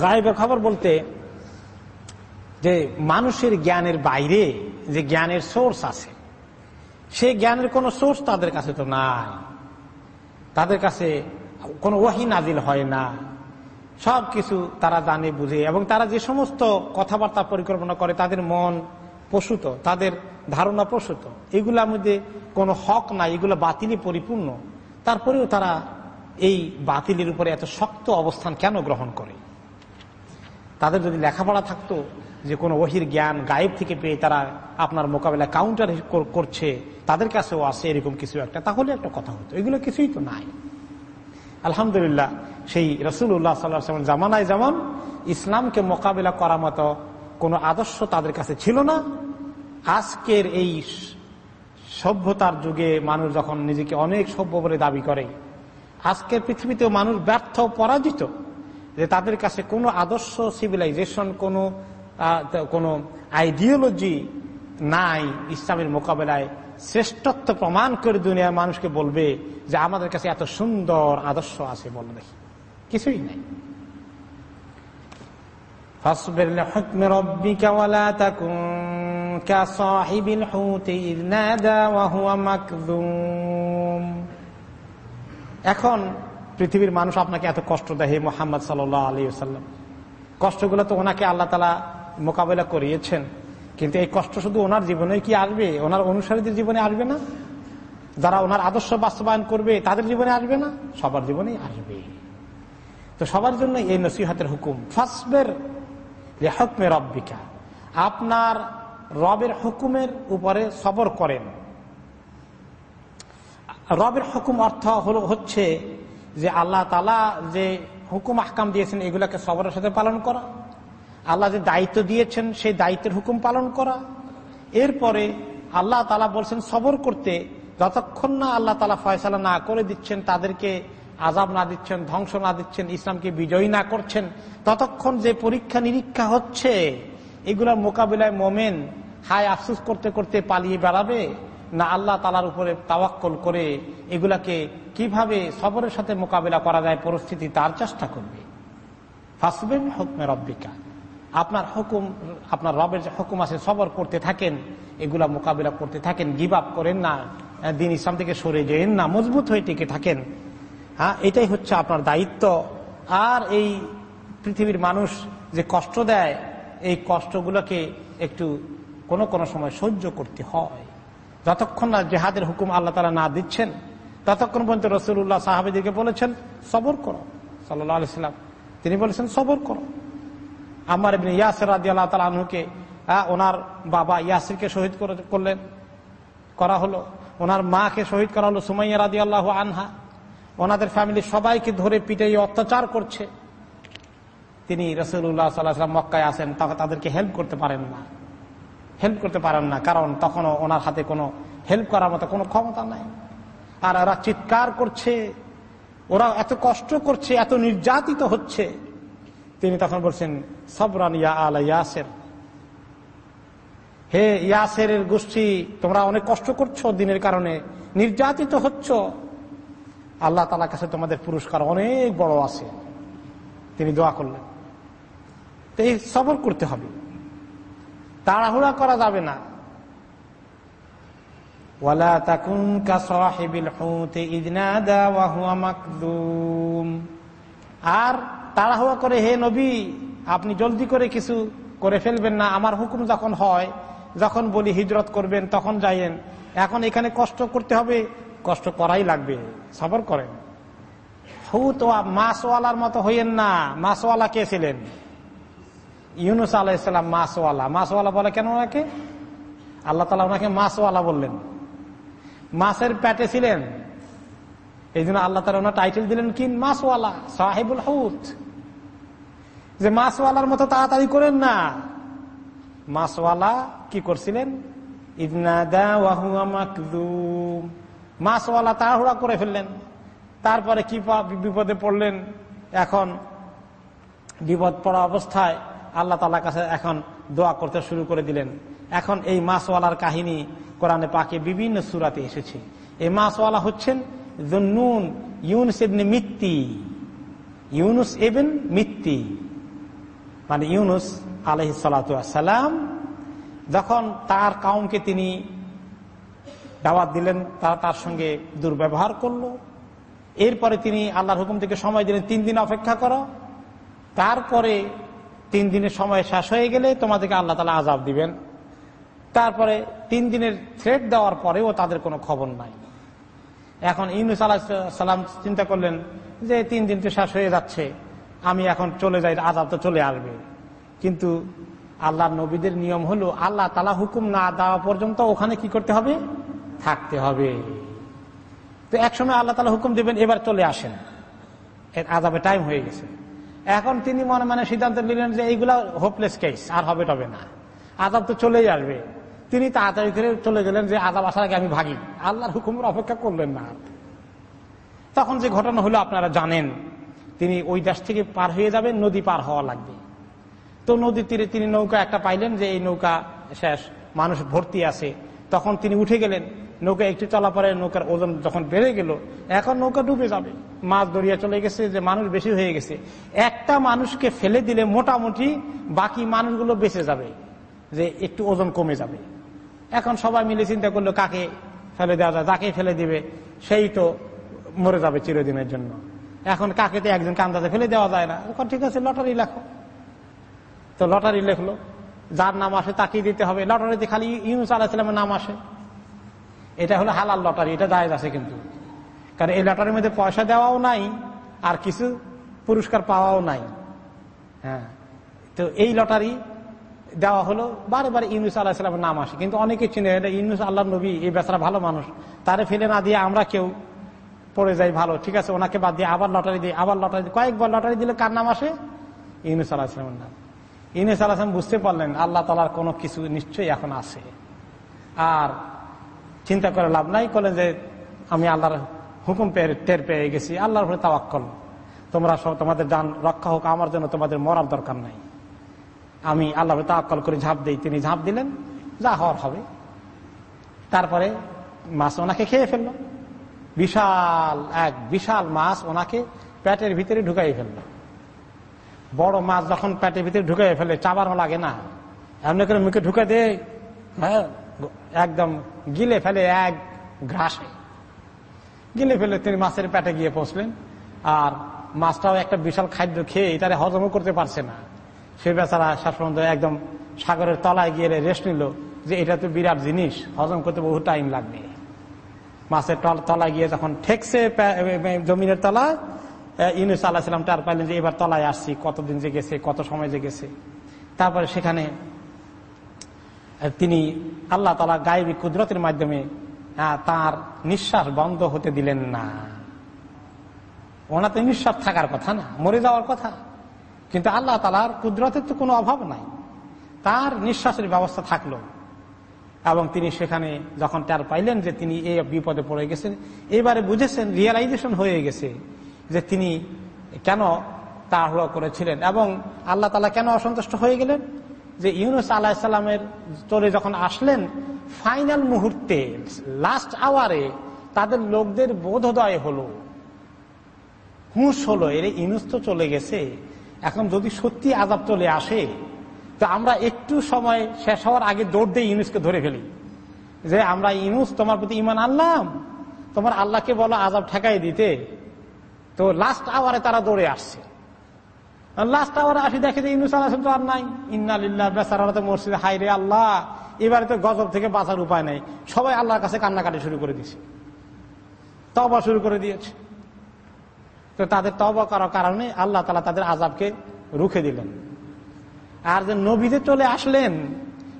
গাইবের খবর বলতে যে মানুষের জ্ঞানের বাইরে যে জ্ঞানের সোর্স আছে সেই জ্ঞানের কোন সোর্স তাদের কাছে তো নাই। তাদের কাছে কোনো ওয়াহি নাজিল হয় না। সব কিছু তারা জানে, বুঝে, এবং তারা যে সমস্ত কথাবার্তা পরিকল্পনা করে, তাদের মন প্রসূত, তাদের ধারণা প্রসূত। এগুলোর মধ্যে কোনো হক নাই, এগুলো বাতিলই পরিপূর্ণ। তারপরেও তারা এই বাতিলের উপরে এত শক্ত অবস্থান কেন গ্রহণ করে? তাদের যদি লেখাপড়া থাকতো, যে কোনো ওহির জ্ঞান গায়েব থেকে পেয়ে তারা আপনার মোকাবেলা কাউন্টার করছে, তাদের কাছেও আসে এরকম কিছু একটা, তাহলে একটা কথা হতো। এগুলো কিছুই তো নাই। আলহামদুলিল্লাহ, সেই রসুল্লাহ সাল্লাহ জামানায় যেমন ইসলামকে মোকাবেলা করার মতো কোনো আদর্শ তাদের কাছে ছিল না আজকের এই সভ্যতার যুগে মানুষ যখন নিজেকে অনেক সভ্য বলে দাবি করে, আজকের পৃথিবীতেও মানুষ ব্যর্থ পরাজিত যে তাদের কাছে কোনো আদর্শ সিভিলাইজেশন কোনো কোনো আইডিওলজি নাই ইসলামের মোকাবেলায়। শ্রেষ্ঠত্ব প্রমাণ করে দুনিয়ার মানুষকে বলবে যে আমাদের কাছে এত সুন্দর আদর্শ আছে বল দেখি। কিছুই নাই। এখন পৃথিবীর মানুষ আপনাকে এত কষ্ট দেয় মোহাম্মদ সাল আলী সাল্লাম কষ্টগুলো তো ওনাকে আল্লাহ তালা মোকাবেলা করিয়েছেন। কিন্তু এই কষ্ট শুধু ওনার জীবনে কি আসবে? ওনার অনুসারীদের জীবনে আসবে না? যারা ওনার আদর্শ বাস্তবায়ন করবে, তাদের জীবনে আসবে না? সবার জীবনেই আসবে। তো সবার জন্য এই নসিহতের হুকুম, ফাসবের হকমে রব্বিকা। আপনার রবের হুকুমের উপরে সবর করেন। রবের হুকুম অর্থ হল হচ্ছে যে আল্লাহ তালা যে হুকুম আহকাম দিয়েছেন, এগুলাকে সবরের সাথে পালন করা। আল্লাহ যে দায়িত্ব দিয়েছেন, সেই দায়িত্বের হুকুম পালন করা। এরপরে আল্লাহ তালা বলছেন, সবর করতে যতক্ষণ না আল্লাহ তালা ফয়সালা না করে দিচ্ছেন, তাদেরকে আজাব না দিচ্ছেন, ধ্বংস না দিচ্ছেন, ইসলামকে বিজয়ী না করছেন, ততক্ষণ যে পরীক্ষা নিরীক্ষা হচ্ছে এগুলোর মোকাবিলায় মোমেন হায় আফসুস করতে করতে পালিয়ে বেড়াবে? না আল্লাহ তালার উপরে তাওয়াক্কল করে এগুলাকে কীভাবে সবরের সাথে মোকাবিলা করা যায় পরিস্থিতি তার চেষ্টা করবে। ফাসবেন হুকমে রব্বিকা। আপনার হুকুম, আপনার রবের যে হুকুম আছে, সবর করতে থাকেন, এগুলা মোকাবিলা করতে থাকেন, গিভ আপ করেন না দিন ইসলাম থেকে সরে যেন না, মজবুত হয়ে টিকে থাকেন। হ্যাঁ এটাই হচ্ছে আপনার দায়িত্ব। আর এই পৃথিবীর মানুষ যে কষ্ট দেয় এই কষ্টগুলোকে একটু কোনো কোনো সময় সহ্য করতে হয়। যতক্ষণ না জেহাদের হুকুম আল্লাহ তালা না দিচ্ছেন, ততক্ষণ পর্যন্ত রসুল্লাহ সাহাবিদিকে বলেছেন, সবর করো। আলিয়াল্লাম তিনি বলেছেন, সবর করো। আমার এমনি ইয়াসের রাজি আল্লাহ তালা আনহুকে ওনার বাবা ইয়াসিরকে শহীদ করলেন, করা হলো। ওনার মাকে শহীদ করা হলো সুমাইয়া রাজি আল্লাহ আনহা। ওনাদের ফ্যামিলির সবাইকে ধরে পিটে অত্যাচার করছে। তিনি রসুল্লাহ সাল্লাহাম মক্কায় আসেন তখন তাদেরকে হেল্প করতে পারেন না। হেল্প করতে পারেন না, কারণ তখনও ওনার হাতে কোনো হেল্প করার মতো কোনো ক্ষমতা নাই। আর ওরা চিৎকার করছে ওরা এত কষ্ট করছে, এত নির্যাতিত হচ্ছে। তিনি তখন বলছেন, সবরান ইয়া আলা ইয়াসের। হে ইয়াসের গোষ্ঠী, তোমরা অনেক কষ্ট করছ দিনের কারণে, নির্যাতিত হচ্ছ। আল্লাহ তালা কাছে তোমাদের পুরস্কার অনেক বড় আছে। তিনি দোয়া করলেন। তো সবর করতে হবে। তাড়াহুড়া করা যাবে না। ওয়ালা তাকুন কাসাহিবিল হুতে ইদনাদা ওয়া হুয়া মাকদুম। আর তাড়াহুড়া করে, হে নবী, আপনি জলদি করে কিছু করে ফেলবেন না। আমার হুকুম যখন হয়, যখন বলি হিজরত করবেন, তখন যাইয়েন। এখন এখানে কষ্ট করতে হবে। কষ্ট করাই লাগবে। সবর করেন। হুত মাসওয়ালার মতো হইয়েন না। মাসওয়ালা কে ছিলেন? ইউনুস আলাহিসাল্লাম মাসওয়ালা। মাসওয়ালা বলে কেন ওনাকে? আল্লাহ তালা ওনাকে মাসওয়ালা বললেন। মাসের প্যাটে ছিলেন। এই জন্য আল্লাহ তালা ওনার টাইটেল দিলেন কি? মাসওয়ালা, সাহেবুল হুত। যে মাসওয়ালার মতো তাড়াতাড়ি করেন না। মাসওয়ালা কি করছিলেন? মাসওয়ালা তাড়াহুড়া করে ফেললেন। তারপরে কি বিপদে পড়লেন? এখন বিপদ পড়া অবস্থায় আল্লাহ তালার কাছে এখন দোয়া করতে শুরু করে দিলেন। এখন এই মাসওয়ালার কাহিনী কোরআনে পাকে বিভিন্ন সুরাতে এসেছে। এই মাসওয়ালা হচ্ছেন জন্নুন ইউনুস এবনে মিত্তি। ইউনুস এবেন মিত্তি। মানে ইউনুস আলহ সালাম, যখন তার কাউমকে তিনি দাওয়াত দিলেন, তারা তার সঙ্গে দুর্ব্যবহার করল। এরপরে তিনি আল্লাহর হুকুম থেকে সময় দিলেন, তিন দিন অপেক্ষা করো। তারপরে তিন দিনের সময় শেষ হয়ে গেলে তোমাদেরকে আল্লাহ তালা আজাব দিবেন। তারপরে তিন দিনের থ্রেট দেওয়ার পরেও তাদের কোনো খবর নাই। এখন ইউনুস আল্লাহ সাল্লাম চিন্তা করলেন যে তিন দিন তো শেষ হয়ে যাচ্ছে, আমি এখন চলে যাই, আজাব তো চলে আসবে। কিন্তু আল্লাহ নবীদের নিয়ম হলো, আল্লাহ তালা হুকুম না দেওয়া পর্যন্ত ওখানে কি করতে হবে? থাকতে হবে। তো একসময় আল্লাহ তালা হুকুম দেবেন, এবার চলে আসেন। আজাবে টাইম হয়ে গেছে। এখন তিনি মনে মনে সিদ্ধান্ত নিলেন যে এইগুলা হোপলেস কেস আর হবে টবে না। আজাব তো চলেই আসবে। তিনি তাড়াতাড়ি করে চলে গেলেন যে আজাব আসার আগে আমি ভাগি। আল্লাহর হুকুমের অপেক্ষা করলেন না। তখন যে ঘটনা হলো আপনারা জানেন, তিনি ওই দেশ থেকে পার হয়ে যাবেন, নদী পার হওয়া লাগবে। তো নদীর তীরে তিনি নৌকা একটা পাইলেন যে এই নৌকা শেষ, মানুষ ভর্তি আছে। তখন তিনি উঠে গেলেন। নৌকা একটু চলা পরে নৌকার ওজন যখন বেড়ে গেল, এখন নৌকা ডুবে যাবে। মাছ দরিয়া চলে গেছে, যে মানুষ বেশি হয়ে গেছে। একটা মানুষকে ফেলে দিলে মোটামুটি বাকি মানুষগুলো বেঁচে যাবে, যে একটু ওজন কমে যাবে। এখন সবাই মিলে চিন্তা করল, কাকে ফেলে দেওয়া যায়, যাকে ফেলে দিবে, সেই তো মরে যাবে চিরদিনের জন্য। এখন কাকে তো একজন কান্দাতে ফেলে দেওয়া যায় না। এখন ঠিক আছে, লটারি লেখো। তো লটারি লেখলো। যার নাম আসে তাকেই দিতে হবে। লটারিতে খালি ইউনুস আলাহিসামের নাম আসে। এটা হলো হালাল লটারি, এটা দায় আছে কিন্তু। কারণ এই লটারির মধ্যে পয়সা দেওয়াও নাই, আর কিছু পুরস্কার পাওয়াও নাই। হ্যাঁ। তো এই লটারি দেওয়া হলো, বারে বারে ইউনুস আল্লাহ নাম আসে। কিন্তু অনেকে চিনে এটা ইউনুস আল্লাহ নবী, এই বেচারা ভালো মানুষ। তারে ফেলে না দিয়ে আমরা কেউ পড়ে যাই ভালো। ঠিক আছে, ওনাকে বাদ দিয়ে আবার লটারি দিই, আবার লটারি কয়েকবার লটারি দিলে কার নাম আসে? ইউনুস আল্লাহ সাল্লামের নাম। ইউনুস আল্লাহ বুঝতে পারলেন আল্লাহ তালার কোনো কিছু নিশ্চয়ই এখন আছে। আর চিন্তা করে লাভ নাই, বলে যে আমি আল্লাহর হুকুম টের পেয়ে গেছি, আল্লাহর উপরে তাওয়াক্কল। তোমরা সব তোমাদের যান রক্ষা হোক, আমার জন্য তোমাদের মরার দরকার নাই। আমি আল্লাহ তাওয়াক্কল করে ঝাঁপ দিই, তিনি ঝাঁপ দিলেন, যা হওয়ার হবে। তারপরে মাছ ওনাকে খেয়ে ফেলল। বিশাল, এক বিশাল মাছ ওনাকে প্যাটের ভিতরে ঢুকাই ফেলল। বড় মাছ যখন প্যাটের ভিতরে ঢুকে ফেলে চাবারও লাগে না। এমনি করে মুখে ঢুকে দে হ্যাঁ একদম গিলে ফেলে এক ঘাসে গিলে ফেলে তিনি মাছের পেটে গিয়ে পৌঁছলেন। আর মাছটাও একটা বিশাল খাদ্য খেয়ে এটারে হজমও করতে পারছে না। সে বেচারা পর্যন্ত একদম সাগরের তলায় গিয়ে রেস্ট নিল যে এটা তো বিরাট জিনিস, হজম করতে বহু টাইম লাগবে। মাছের তলায় গিয়ে যখন ঠেকছে জমিনের তলায় ইউনুস আল্লাহাম টার পাইলেন যে এবার তলায় আসছি, কতদিন যে গেছে কত সময় যে গেছে তারপরে সেখানে তিনি আল্লাহ তালা গায়েবী কুদরতের মাধ্যমে তার নিঃশ্বাস বন্ধ হতে দিলেন না। ওনাতে নিঃশ্বাস থাকার কথা না, মরে যাওয়ার কথা। কিন্তু আল্লাহ তালার কুদরতের তো কোনো অভাব নাই। তার নিঃশ্বাসের ব্যবস্থা থাকল। এবং তিনি সেখানে যখন তার পাইলেন যে তিনি এই বিপদে পড়ে গেছেন, এবারে বুঝেছেন রিয়েলাইজেশন হয়ে গেছে। যে তিনি কেন তাড়াহুড়ো করেছিলেন এবং আল্লাহ তালা কেন অসন্তুষ্ট হয়ে গেলেন? যে ইউনুস আল্লাহ সাল্লামের চলে যখন আসলেন, ফাইনাল মুহূর্তে লাস্ট আওয়ারে তাদের লোকদের বোধোদয় হলো। হুঁশ হলো, এর, ইউনুস তো চলে গেছে। এখন যদি সত্যি আজাব চলে আসে, তো আমরা একটু সময় শেষ হওয়ার আগে দৌড় দিয়ে ইউনুসকে ধরে ফেলি। যে আমরা ইউনুস, তোমার প্রতি ইমান আনলাম। তোমার আল্লাহকে বলো আজাব ঠেকাই দিতে। তো লাস্ট আওয়ারে তারা দৌড়ে আসছে। লাস্ট আওয়ারে আসি দেখে যে ইউনুস আল্লাহ তো আর নাই। ইন্নালিল্লাহ বেসারা তো মসজিদে হাই রে আল্লাহ, এবারে তো গজব থেকে বাঁচার উপায় নেই। সবাই আল্লাহর কাছে কান্নাকাটি শুরু করে দিছে তবা শুরু করে দিয়েছে। তো তাদের তবা করার কারণে আল্লাহ তালা তাদের আজাবকে রুখে দিলেন। আর যে নবীতে চলে আসলেন,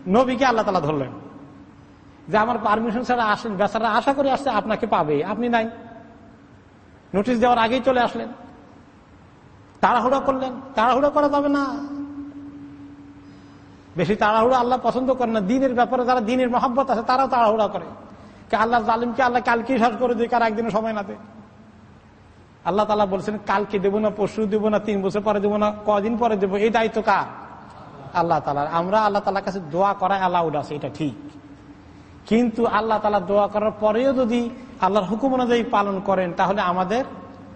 নবীকে আল্লাহ তালা ধরলেন। যে, আমার পারমিশন ছাড়া আসলেন বেচারা আশা করে আসছে, আপনাকে পাবে। আপনি নাই। নোটিশ দেওয়ার আগেই চলে আসলেন। তাড়াহুড়া করলেন। তাড়াহুড়া করা যাবে না। বেশি তাড়াহুড়া আল্লাহ পছন্দ করে না। দিনের ব্যাপারে যারা দিনের মহাব্বত আছে, তারাও তাড়াহুড়া করে। কে আল্লাহ জালিমকে আল্লাহ কালকে শেষ করে দিই কার একদিনও সময় না দেয়। আল্লাহ তালা বলছেন, কালকে দেবো না, পরশু দেবো না, তিন বছর পরে দেবো না কদিন পরে দেবো, এই দায়িত্ব কার? আল্লাহ তালার আমরা আল্লাহ তালার কাছে দোয়া করা অ্যালাউড আছে এটা ঠিক। কিন্তু আল্লাহ তালা দোয়া করার পরেও যদি আল্লাহর হুকুম অনুযায়ী পালন করেন, তাহলে আমাদের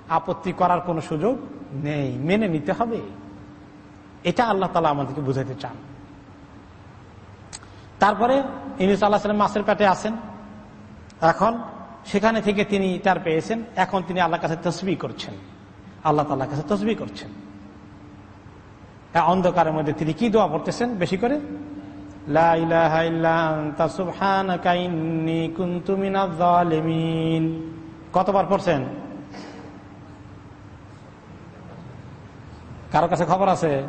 আপত্তি করার কোনো সুযোগ নেই। মেনে নিতে হবে। এটা আল্লাহ তালা আমাদেরকে বুঝাইতে চান। তারপরে ইনিস আল্লাহ সাল্লাম মাসের পেটে আসেন এখন সেখানে থেকে তিনি তার পেয়েছেন। এখন তিনি আল্লাহ কাছে তসবি করছেন। আল্লাহ তাল্লাহ কাছে তসবি করছেন। অন্ধকারের মধ্যে তিনি কি দোয়া করতেছেন বেশি করে কতবার পড়ছেন? কারও কাছে খবর আছে?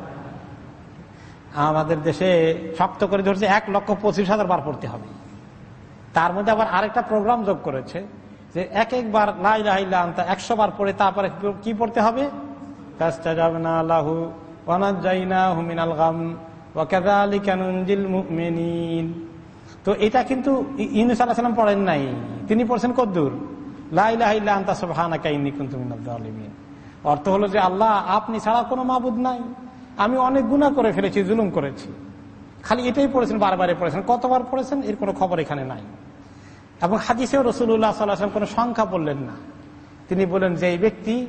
আমাদের দেশে শক্ত করে ধরছে, এক লক্ষ পঁচিশ হাজার বার পড়তে হবে। তার মধ্যে আবার আরেকটা প্রোগ্রাম যোগ করেছে, যে এক একবার লাই লাইলা একশো বার পড়ে তারপরে কি পড়তে হবে? আল্লাহু তো এটা কিন্তু ইউনুস আলাহাম পড়েন নাই। তিনি পড়ছেন কদ্দুর। অর্থ হলো যে আল্লাহ আপনি ছাড়া কোনো মাবুদ নাই। আমি অনেক গুণা করে ফেলেছি, জুলুম করেছি। খালি এটাই পড়েছেন বারবারে পড়েছেন, কতবার পড়েছেন, এর কোনো খবর এখানে নাই। এবং হাদিসেও রসুল্লাহ সাল্লাহাম কোনো সংখ্যা বললেন না। তিনি বলেন যে এই ব্যক্তি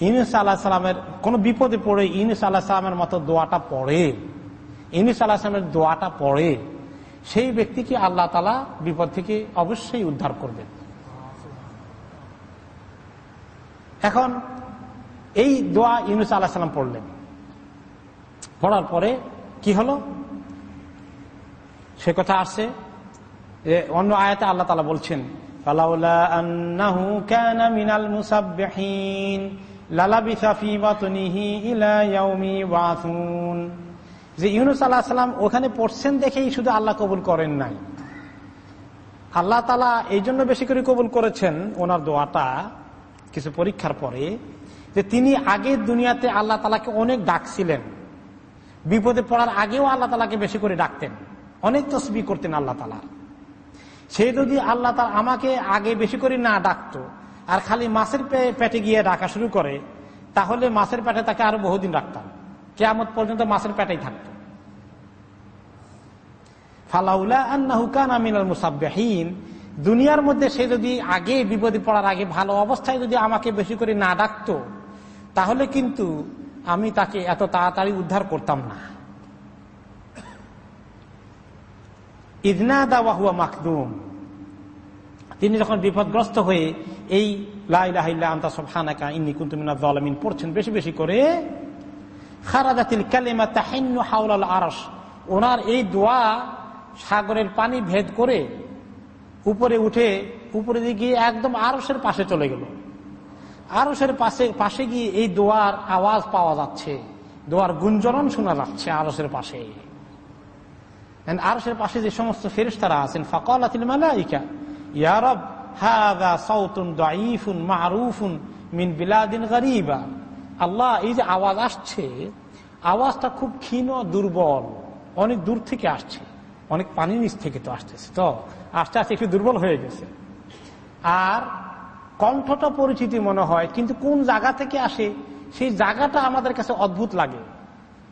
ইনুস আল্লাহ সাল্লামের কোন বিপদে পড়ে ইনুস আল্লাহ সাল্লামের মতো দোয়াটা পড়ে। ইনুস আল্লাহ সালামের দোয়াটা পড়ে। সেই ব্যক্তিকে আল্লাহ তালা বিপদ থেকে অবশ্যই উদ্ধার করবেন। এখন, এই দোয়া ইউনুস আল্লাহ সাল্লাম পড়লেন। পড়ার পরে কি হলো? সে কথা আসছে অন্য আয়াতে আল্লাহ তালা বলছেন মিনাল মুসাবহিন যে ইউনুস আল্লাহ সাল্লাম ওখানে পড়ছেন দেখেই শুধু আল্লাহ কবুল করেন নাই। আল্লাহ তালা এই জন্য বেশি করে কবুল করেছেন ওনার দোয়াটা কিছু পরীক্ষার পরে, যে তিনি আগের দুনিয়াতে আল্লাহ তালাকে অনেক ডাকছিলেন। বিপদে পড়ার আগেও আল্লাহ তালাকে বেশি করে ডাকতেন। অনেক তসবি করতেন আল্লাহ তালা সে যদি আল্লাহ তালা আমাকে আগে বেশি করে না ডাকতো আর খালি মাছের পেটে গিয়ে ডাকা শুরু করে, তাহলে মাছের পেটে তাকে আরও বহুদিন রাখতাম। কেয়ামত পর্যন্ত মাছের পেটেই থাকত। ফালাউলা আন্না হুকান আমিনাল মুসাবহীন দুনিয়ার মধ্যে সে যদি আগে বিপদে পড়ার আগে ভালো অবস্থায় যদি আমাকে বেশি করে না ডাকতো, তাহলে কিন্তু আমি তাকে এত তাড়াতাড়ি উদ্ধার করতাম না। ইদনাদা ওয়াহুয়া মাকদুম। তিনি যখন বিপদগ্রস্ত হয়ে এই লাইলাহিল্লা আন্তা সবহানাকা ইন্নি কুন্তুমিনা জলামিন পড়ছেন বেশি বেশি করে খারাদাতিল কালেমা তাহিন্নু হাওলাল আরস ওনার এই দোয়া সাগরের পানি ভেদ করে উপরে উঠে উপরে গিয়ে একদম আরসের পাশে চলে গেল। আরসের পাশে পাশে গিয়ে এই দোয়ার আওয়াজ পাওয়া যাচ্ছে, দোয়ার গুঞ্জরণ শোনা যাচ্ছে আরসের পাশে। আরসের পাশে যে সমস্ত ফেরিস্তারা আছেন ফকল আতিল মালাইকা ইয়ারব হাদা সাউতুন দাইফুন মারুফুন মিন বিলাদিন গরিবা। আল্লাহ, এই যে আওয়াজ আসছে, আওয়াজটা খুব ক্ষীণ দুর্বল, অনেক দূর থেকে আসছে, অনেক পানির নিচ থেকে তো আসতেছে তো, আস্তে আস্তে একটু দুর্বল হয়ে গেছে। আর কণ্ঠটা পরিচিতি মনে হয়, কিন্তু কোন জায়গা থেকে আসে, সেই জায়গাটা আমাদের কাছে অদ্ভুত লাগে।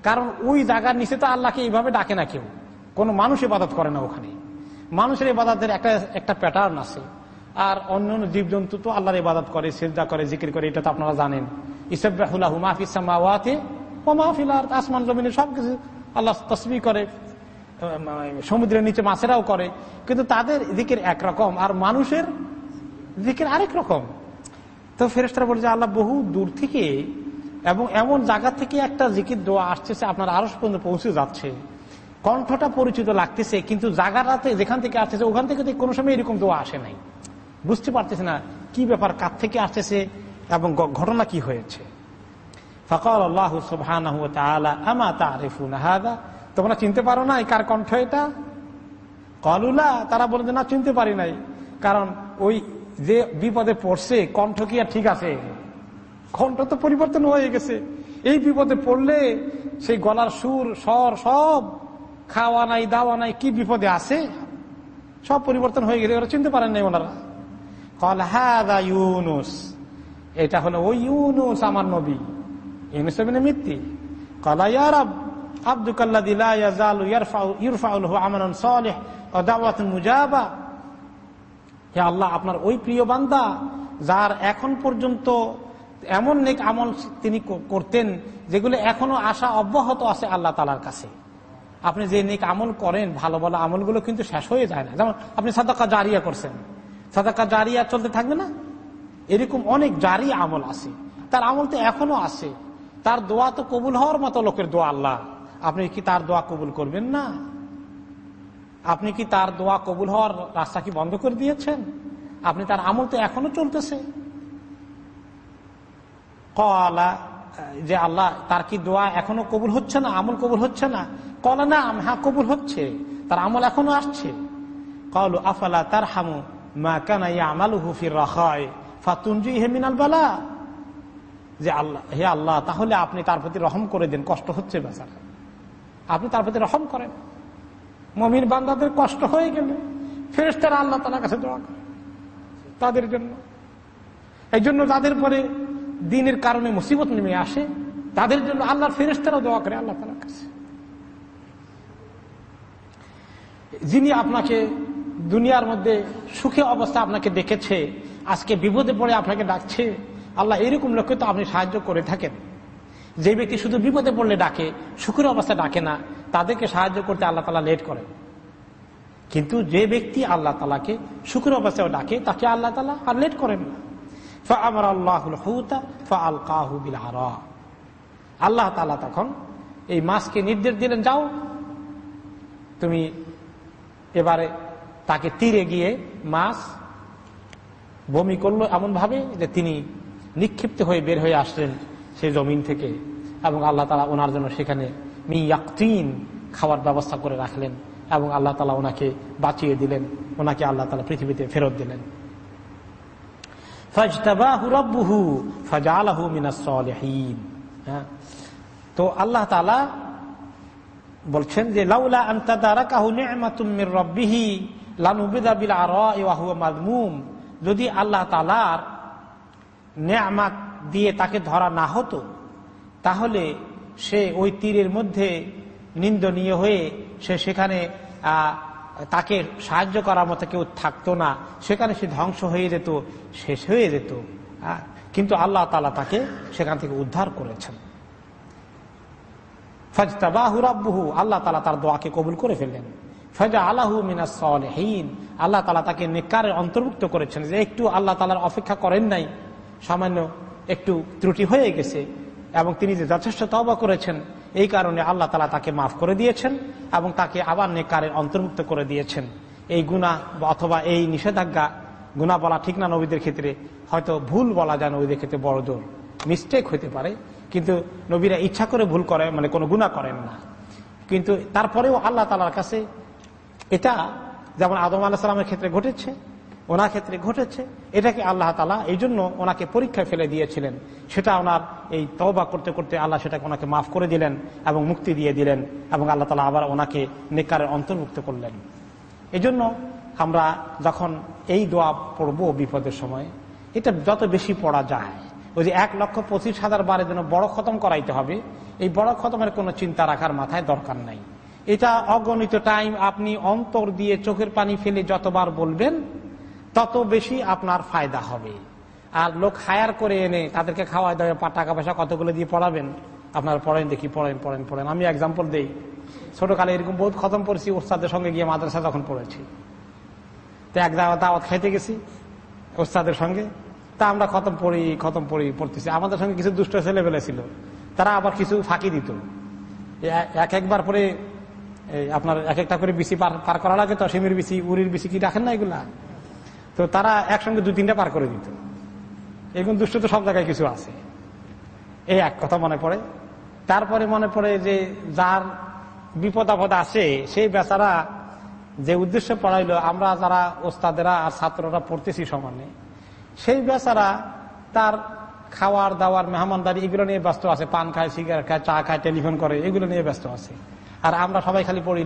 কারণ ওই জায়গার নিচে তো আল্লাহকে এইভাবে ডাকে না কেউ, কোনো মানুষ ইবাদত করে না ওখানে। মানুষের ইবাদতের একটা একটা প্যাটার্ন আছে। আর অন্য অন্য জীবজন্তু তো আল্লাহর ইবাদত করে, সেজদা করে, জিকির করে, এটা তো আপনারা জানেন। ও মাহফিল আর আসমান জমিনে সবকিছু আল্লাহ তসবি করে সমুদ্রের নিচে মাছেরাও করে। কিন্তু তাদের দিকের একরকম, আর মানুষের দিকের আরেক রকম। তো ফেরেস্তারা বলে যে, আল্লাহ বহু দূর থেকে এবং এমন জায়গা থেকে একটা জিকির দোয়া আসতেছে আপনার আরও পর্যন্ত পৌঁছে যাচ্ছে। কণ্ঠটা পরিচিত লাগতেছে, কিন্তু জায়গাটাতে যেখান থেকে আসতেছে, ওখান থেকে কোনো সময় এরকম দোয়া আসে নাই। বুঝতে পারতেছে না কি ব্যাপার, কার থেকে আসতেছে এবং ঘটনা কি হয়েছে। ফকর আল্লাহ সুবহান আমা তারিফুন হাদা? তোমরা চিনতে পারো না কার কণ্ঠ এটা? কলুলা তারা বলে না, চিনতে পারি নাই। কারণ ওই যে বিপদে পড়ছে, কণ্ঠ কি আর ঠিক আছে? কণ্ঠ তো পরিবর্তন হয়ে গেছে। এই বিপদে পড়লে সেই গলার সুর, স্বর সব খাওয়া নাই, দাওয়া নাই, কি বিপদে আছে? সব পরিবর্তন হয়ে গেছে ওরা চিনতে পারেন নাই ওনারা। কল হাদা ইউনুস। এটা হলো ওই ইউনুস আমার নবী। ইউনুস মিথ্যি কলা ইয়ারব আব্দুকাল্লা দিলা ইয়াজালু ইরফাউল আমানান সালেহ ও দাওয়াতুন মুজাবা। হে আল্লাহ, আপনার ওই প্রিয় বান্দা, যার এখন পর্যন্ত এমন নেক আমল তিনি করতেন, যেগুলো এখনও আশা অব্যাহত আছে আল্লাহ তালার কাছে। আপনি যে নেক আমল করেন, ভালো ভালো আমলগুলো কিন্তু শেষ হয়ে যায় না। যেমন আপনি সাদাকা জারিয়া করছেন। সাদাকা জারিয়া চলতে থাকবে না? এরকম অনেক জারি আমল আছে। তার আমল তো এখনও আছে। তার দোয়া তো কবুল হওয়ার মতো লোকের দোয়া আল্লাহ। আপনি কি তার দোয়া কবুল করবেন না? আপনি কি তার দোয়া কবুল হওয়ার রাস্তা কি বন্ধ করে দিয়েছেন? আপনি তার আমল তো এখনও চলতেছে। কলা, যে আল্লাহ, তার কি দোয়া এখনও কবুল হচ্ছে না, আমল কবুল হচ্ছে না? কলা না হ্যাঁ কবুল হচ্ছে, তার আমল এখনও আসছে। কলু, আফালা তার হামু মা কানা আমালু হুফির রাখায় ফাতুনজি হেমিনাল বালা। যে আল্লাহ, হে আল্লাহ, তাহলে আপনি তার প্রতি রহম করে দেন, কষ্ট হচ্ছে বেচারা। আপনি তার প্রতি রহম করেন। মমির বান্দাদের কষ্ট হয়ে গেলে ফেরেস্তারা আল্লাহ তালার কাছে দোয়া করে তাদের জন্য। এই জন্য তাদের পরে দিনের কারণে মুসিবত নেমে আসে, তাদের জন্য আল্লাহর ফেরেস্তারা দোয়া করে আল্লাহ তালার কাছে। যিনি আপনাকে দুনিয়ার মধ্যে সুখে অবস্থা আপনাকে দেখেছে, আজকে বিপদে পড়ে আপনাকে ডাকছে, আল্লাহ এরকম লোককে তো আপনি সাহায্য করে থাকেন। যে ব্যক্তি শুধু বিপদে পড়লে ডাকে, সুখের অবস্থা ডাকে না, তাদেরকে সাহায্য করতে আল্লাহ তালা লেট করেন কিন্তু যে ব্যক্তি আল্লাহ তালাকে সুখের অবস্থায় ডাকে, তাকে আল্লাহ তালা আর লেট করেন না। আমার আল্লাহ তখন এই মাছকে নির্দেশ দিলেন, যাও, তুমি এবারে তাকে তীরে গিয়ে মাছ বমি করল এমন ভাবে যে তিনি নিক্ষিপ্ত হয়ে বের হয়ে আসলেন সেই জমিন থেকে এবং আল্লাহ তালা ওনার জন্য সেখানে মিয়াকিন খাওয়ার ব্যবস্থা করে রাখলেন এবং আল্লাহ তালা ওনাকে বাঁচিয়ে দিলেন, ওনাকে আল্লাহ তালা পৃথিবীতে ফেরত দিলেন হ্যাঁ? তো আল্লাহ তালা বলছেন যে, লাউলা যদি আল্লাহ তালার নেয়ামাত দিয়ে তাকে ধরা না হতো, তাহলে সে ওই তীরের মধ্যে নিন্দনীয় হয়ে সে সেখানে তাকে সাহায্য করার মতো কেউ থাকতো না। সেখানে সে ধ্বংস হয়ে যেত, শেষ হয়ে যেত। কিন্তু আল্লাহ তালা তাকে সেখান থেকে উদ্ধার করেছেন। ফজতাবাহু রাব্বুহু, আল্লাহ তালা তার দোয়াকে কবুল করে ফেললেন। ফজা আল্লাহু মিনাসহীন আল্লাহ তালা তাকে নেকারের অন্তর্ভুক্ত করেছেন যে একটু আল্লাহ তালার অপেক্ষা করেন নাই, সামান্য একটু ত্রুটি হয়ে গেছে, এবং তিনি যে যথেষ্ট তবা করেছেন, এই কারণে আল্লাহ তালা তাকে মাফ করে দিয়েছেন, এবং তাকে আবার নেকারের অন্তর্ভুক্ত করে দিয়েছেন। এই গুণা অথবা এই নিষেধাজ্ঞা গুণা বলা ঠিক না নবীদের ক্ষেত্রে, হয়তো ভুল বলা যায় নবীদের ক্ষেত্রে বড় জোর মিস্টেক হতে পারে। কিন্তু নবীরা ইচ্ছা করে ভুল করে মানে কোনো গুণা করেন না। কিন্তু তারপরেও আল্লাহ তালার কাছে এটা যেমন আদম আল্লাহ সালামের ক্ষেত্রে ঘটেছে, ওনার ক্ষেত্রে ঘটেছে এটাকে আল্লাহ তালা এই জন্য ওনাকে পরীক্ষায় ফেলে দিয়েছিলেন। সেটা ওনার এই তওবা করতে করতে আল্লাহ সেটাকে ওনাকে মাফ করে দিলেন এবং মুক্তি দিয়ে দিলেন এবং আল্লাহ তালা আবার ওনাকে নেকারের অন্তর্ভুক্ত করলেন। এই জন্য আমরা যখন এই দোয়া পড়ব বিপদের সময়, এটা যত বেশি পড়া যায় ওই যে এক লক্ষ পঁচিশ হাজার বারের জন্য বড় খতম করাইতে হবে, এই বড় খতমের কোনো চিন্তা রাখার মাথায় দরকার নাই। এটা অগণিত টাইম আপনি অন্তর দিয়ে চোখের পানি ফেলে যতবার বলবেন, তত বেশি আপনার ফায়দা হবে। আর লোক হায়ার করে এনে তাদেরকে খাওয়াই দেবে টাকা পয়সা কতগুলো দিয়ে পড়াবেন? আপনার পড়েন দেখি, পড়েন পড়েন পড়েন। আমি এক্সাম্পল দিই। ছোটকালে এরকম বহুত খতম পড়েছি ওস্তাদের সঙ্গে গিয়ে মাদ্রাসা যখন পড়েছি। তো এক দাওয়াত খাইতে গেছি, ওস্তাদের সঙ্গে। তা আমরা খতম পড়ি খতম পড়ি, পড়তেছি। আমাদের সঙ্গে কিছু দুষ্ট ছেলেবেলে ছিল। তারা আবার কিছু ফাঁকি দিত। এক একবার পরে আপনার এক একটা করে বিসি পার করা লাগে তো, সিমের বিসি উড়ির বিসি কি রাখেন না এগুলা? তো তারা একসঙ্গে দু তিনটা পার করে দিত। এগুলো দুষ্ট তো সব জায়গায় কিছু আছে। এই এক কথা মনে পড়ে। তারপরে মনে পড়ে যে, যার বিপদ আপদ আছে, সেই বেচারা যে উদ্দেশ্যে পড়াইলো, আমরা যারা ওস্তাদেরা আর ছাত্ররা পড়তেছি সমানে সেই বেচারা তার খাওয়ার, দাওয়ার, মেহমানদারি এগুলো নিয়ে ব্যস্ত আছে। পান খায়, সিগারেট খায়, চা খায়, টেলিফোন করে, এগুলো নিয়ে ব্যস্ত আছে। আর আমরা সবাই খালি পড়ি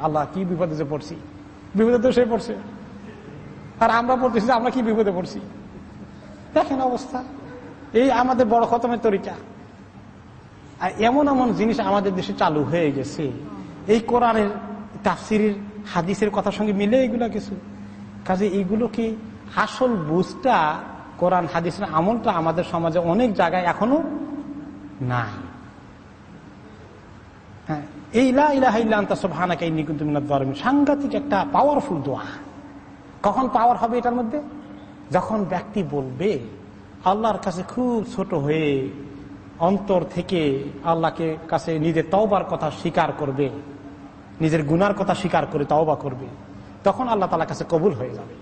আল্লাহ, কি বিপদে যে পড়ছি? বিপদে তো সে পড়ছে। আর আমরা পড়তেছি আমরা কি বিপদে পড়ছি? দেখেন অবস্থা। এই আমাদের বড় খতমের তরিকা। আর এমন এমন জিনিস আমাদের দেশে চালু হয়ে গেছে। এই কোরআনের তাফসির হাদিসের কথার সঙ্গে মিলে এগুলা কিছু। কাজে এগুলো কি আসল বুঝটা কোরআন, হাদিসের আমলটা আমাদের সমাজে অনেক জায়গায় এখনও নাই। হ্যাঁ এই সাংঘাতিক একটা পাওয়ারফুল দোয়া। কখন পাওয়ার হবে এটার মধ্যে? যখন ব্যক্তি বলবে, আল্লাহর কাছে খুব ছোট হয়ে অন্তর থেকে আল্লাহকে কাছে নিজের তওবার কথা স্বীকার করবে, নিজের গুনার কথা স্বীকার করে তওবা করবে। তখন আল্লাহ তালা কাছে কবুল হয়ে যাবে।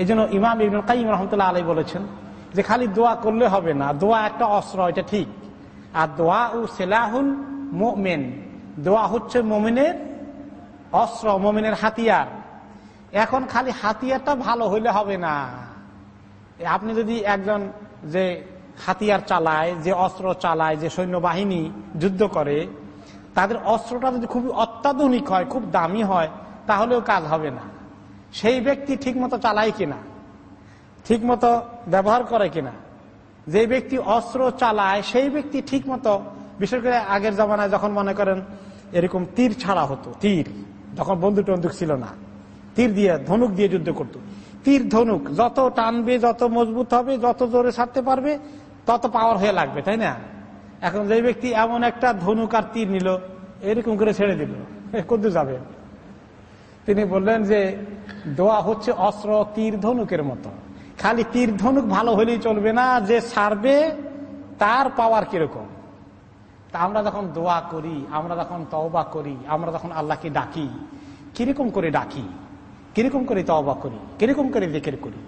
এই জন্য ইমাম ইবনুল কাইম রহমতুল্লাহ আলাই বলেছেন যে খালি দোয়া করলে হবে না, দোয়া একটা অস্ত্র, এটা ঠিক। আর দোয়া ও সেলাহুল মোমেন, দোয়া হচ্ছে মোমিনের অস্ত্র, মোমিনের হাতিয়ার। এখন খালি হাতিয়ারটা ভালো হইলে হবে না। আপনি যদি একজন যে হাতিয়ার চালায়, যে অস্ত্র চালায়, যে সৈন্যবাহিনী যুদ্ধ করে, তাদের অস্ত্রটা যদি খুবই অত্যাধুনিক হয়, খুব দামি হয় তাহলেও কাজ হবে না। সেই ব্যক্তি ঠিকমতো চালায় কিনা, ঠিকমতো ব্যবহার করে কিনা, যে ব্যক্তি অস্ত্র চালায়, সেই ব্যক্তি ঠিকমতো, বিশেষ করে আগের জমানায় যখন মনে করেন এরকম তীর ছাড়া হতো, তীর, যখন বন্দুক টন্দুক ছিল না, তীর দিয়ে ধনুক দিয়ে যুদ্ধ করত। তীর, ধনুক, যত টানবে, যত মজবুত হবে, যত জোরে ছাড়তে পারবে, তত পাওয়ার হয়ে লাগবে, তাই না? এখন যে ব্যক্তি এমন একটা ধনুক আর তীর নিল, এরকম করে ছেড়ে দিল কদ্দু যাবে। তিনি বললেন যে, দোয়া হচ্ছে অস্ত্র তীর ধনুকের মতো। খালি তীর ধনুক ভালো হলেই চলবে না, যে ছাড়বে তার পাওয়ার কীরকম? তা আমরা যখন দোয়া করি, আমরা যখন তওবা করি, আমরা যখন আল্লাহকে ডাকি, কীরকম করে ডাকি? কীরকম করে তওবা করি? কীরকম করে জেকের করি?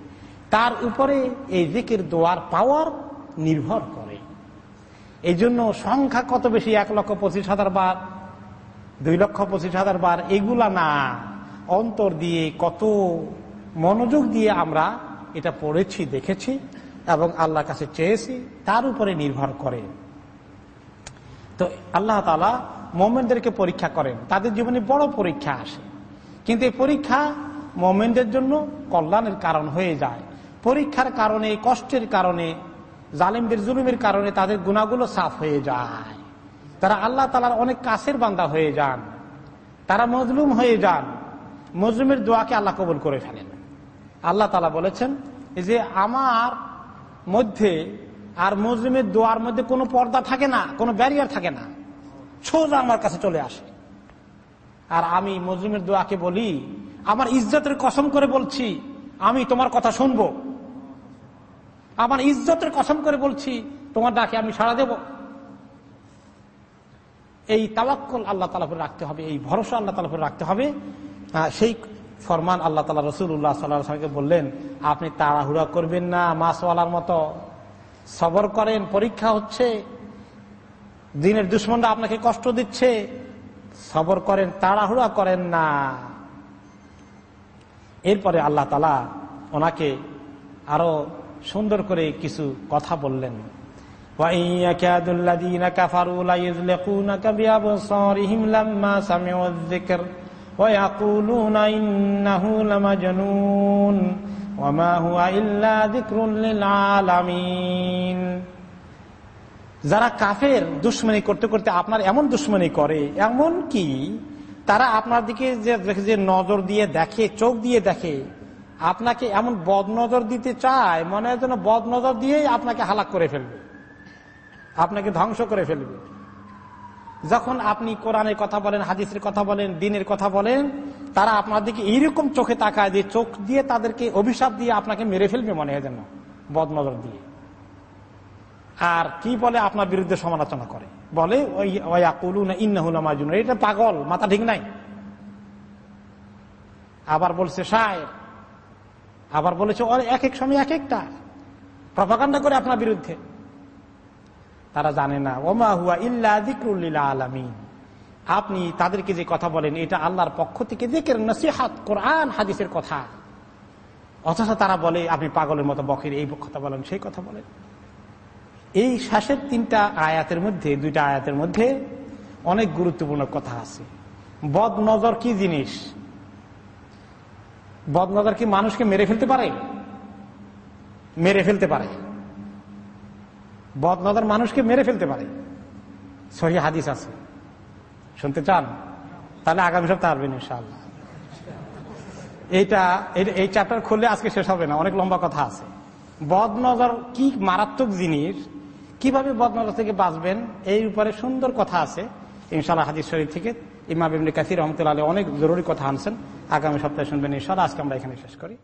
তার উপরে এই জেকের দোয়ার পাওয়ার নির্ভর করে। এই জন্য সংখ্যা কত বেশি? এক লক্ষ পঁচিশ হাজার বার, দুই লক্ষ পঁচিশ হাজার বার, এগুলা না। অন্তর দিয়ে কত মনোযোগ দিয়ে আমরা এটা পড়েছি, দেখেছি এবং আল্লাহর কাছে চেয়েছি, তার উপরে নির্ভর করে। তো আল্লাহ তালা মোমেনদেরকে পরীক্ষা করেন। তাদের জীবনে বড় পরীক্ষা আসে। কিন্তু এই পরীক্ষা মোমেনদের জন্য কল্যাণের কারণ হয়ে যায়। পরীক্ষার কারণে, কষ্টের কারণে, জালিমদের জুলুমের কারণে তাদের গুণাগুলো সাফ হয়ে যায়। তারা আল্লাহ তালার অনেক কাছের বান্দা হয়ে যান। তারা মজলুম হয়ে যান। মজলুমের দোয়াকে আল্লাহ কবুল করে ফেলেন। আল্লাহ তালা বলেছেন যে আমার মধ্যে আর মজলুমের দোয়ার মধ্যে কোনো পর্দা থাকে না, কোনো ব্যারিয়ার থাকে না, সোজা আমার কাছে চলে আসে। আর আমি মজলুমের দোয়াকে বলি, আমার ইজ্জতের কসম করে বলছি, আমি তোমার কথা শুনব। আমার ইজ্জতের কসম করে বলছি, তোমার ডাকে আমি সাড়া দেব। এই তালাক্কল আল্লাহ তালাপুর রাখতে হবে, এই ভরসা আল্লাহ তালাপুর রাখতে হবে। সেই ফরমান আল্লাহ তালা রসুল্লাহ সাল্লাহকে বললেন, আপনি তাড়াহুড়া করবেন না মাসওয়ালার মতো। সবর করেন, পরীক্ষা হচ্ছে। দিনের দুশ্মনরা আপনাকে কষ্ট দিচ্ছে। সবর করেন, তাড়াহুড়া করেন না। এরপরে আল্লাহ তালা ওনাকে আরও সুন্দর করে কিছু কথা বললেন। ويقولون إنه لمجنون وما هو إلا ذكر للعالمين যারা কাফের দুশ্মনী করতে করতে আপনার এমন দুশ্মনী করে এমন কি তারা আপনার দিকে যে যে নজর দিয়ে দেখে চোখ দিয়ে দেখে আপনাকে এমন বদ নজর দিতে চায় মনে হয় যেন বদ নজর দিয়েই আপনাকে হালাক করে ফেলবে আপনাকে ধ্বংস করে ফেলবে যখন আপনি কোরআনের কথা বলেন, হাদিসের কথা বলেন, দিনের কথা বলেন, তারা আপনার দিকে এইরকম চোখে তাকায় যে চোখ দিয়ে তাদেরকে অভিশাপ দিয়ে আপনাকে মেরে ফেলবে মনে হয় যেন, বদনজর দিয়ে। আর কি বলে আপনার বিরুদ্ধে সমালোচনা করে? বলে এটা পাগল, মাথা ঠিক নাই। আবার বলছে সায় আবার বলেছে এক এক সময় এক একটা প্রভাকাণ্ডা করে আপনার বিরুদ্ধে। তারা জানে না। ওমা হুয়া ইল্লা আলামিন। আপনি তাদেরকে যে কথা বলেন, এটা আল্লাহর পক্ষ থেকে দেখেন নসিহাত, কোরআন, হাদিসের কথা। অথচ তারা বলে, আপনি পাগলের মতো বকের, এই কথা বলেন, সেই কথা বলেন। এই শেষের তিনটা আয়াতের মধ্যে, দুইটা আয়াতের মধ্যে অনেক গুরুত্বপূর্ণ কথা আছে। বদ নজর কি জিনিস? বদ নজর কি মানুষকে মেরে ফেলতে পারে? মেরে ফেলতে পারে। বদনজর মানুষকে মেরে ফেলতে পারে। সহি হাদিস আছে। শুনতে চান? তাহলে আগামী সপ্তাহে আসবেন ইনশাল্লাহ এইটা, এই চ্যাপ্টার খুললে আজকে শেষ হবে না, অনেক লম্বা কথা আছে। বদনজর কি মারাত্মক জিনিস, কীভাবে বদনজর থেকে বাঁচবেন এই উপরে সুন্দর কথা আছে। ইনশাল্লাহ হাদিস শরীফ থেকে ইমাম কাসির রহমতুল্লাহ অনেক জরুরি কথা আনছেন। আগামী সপ্তাহে শুনবেন ইনশাল্লাহ আজকে আমরা এখানে শেষ করি।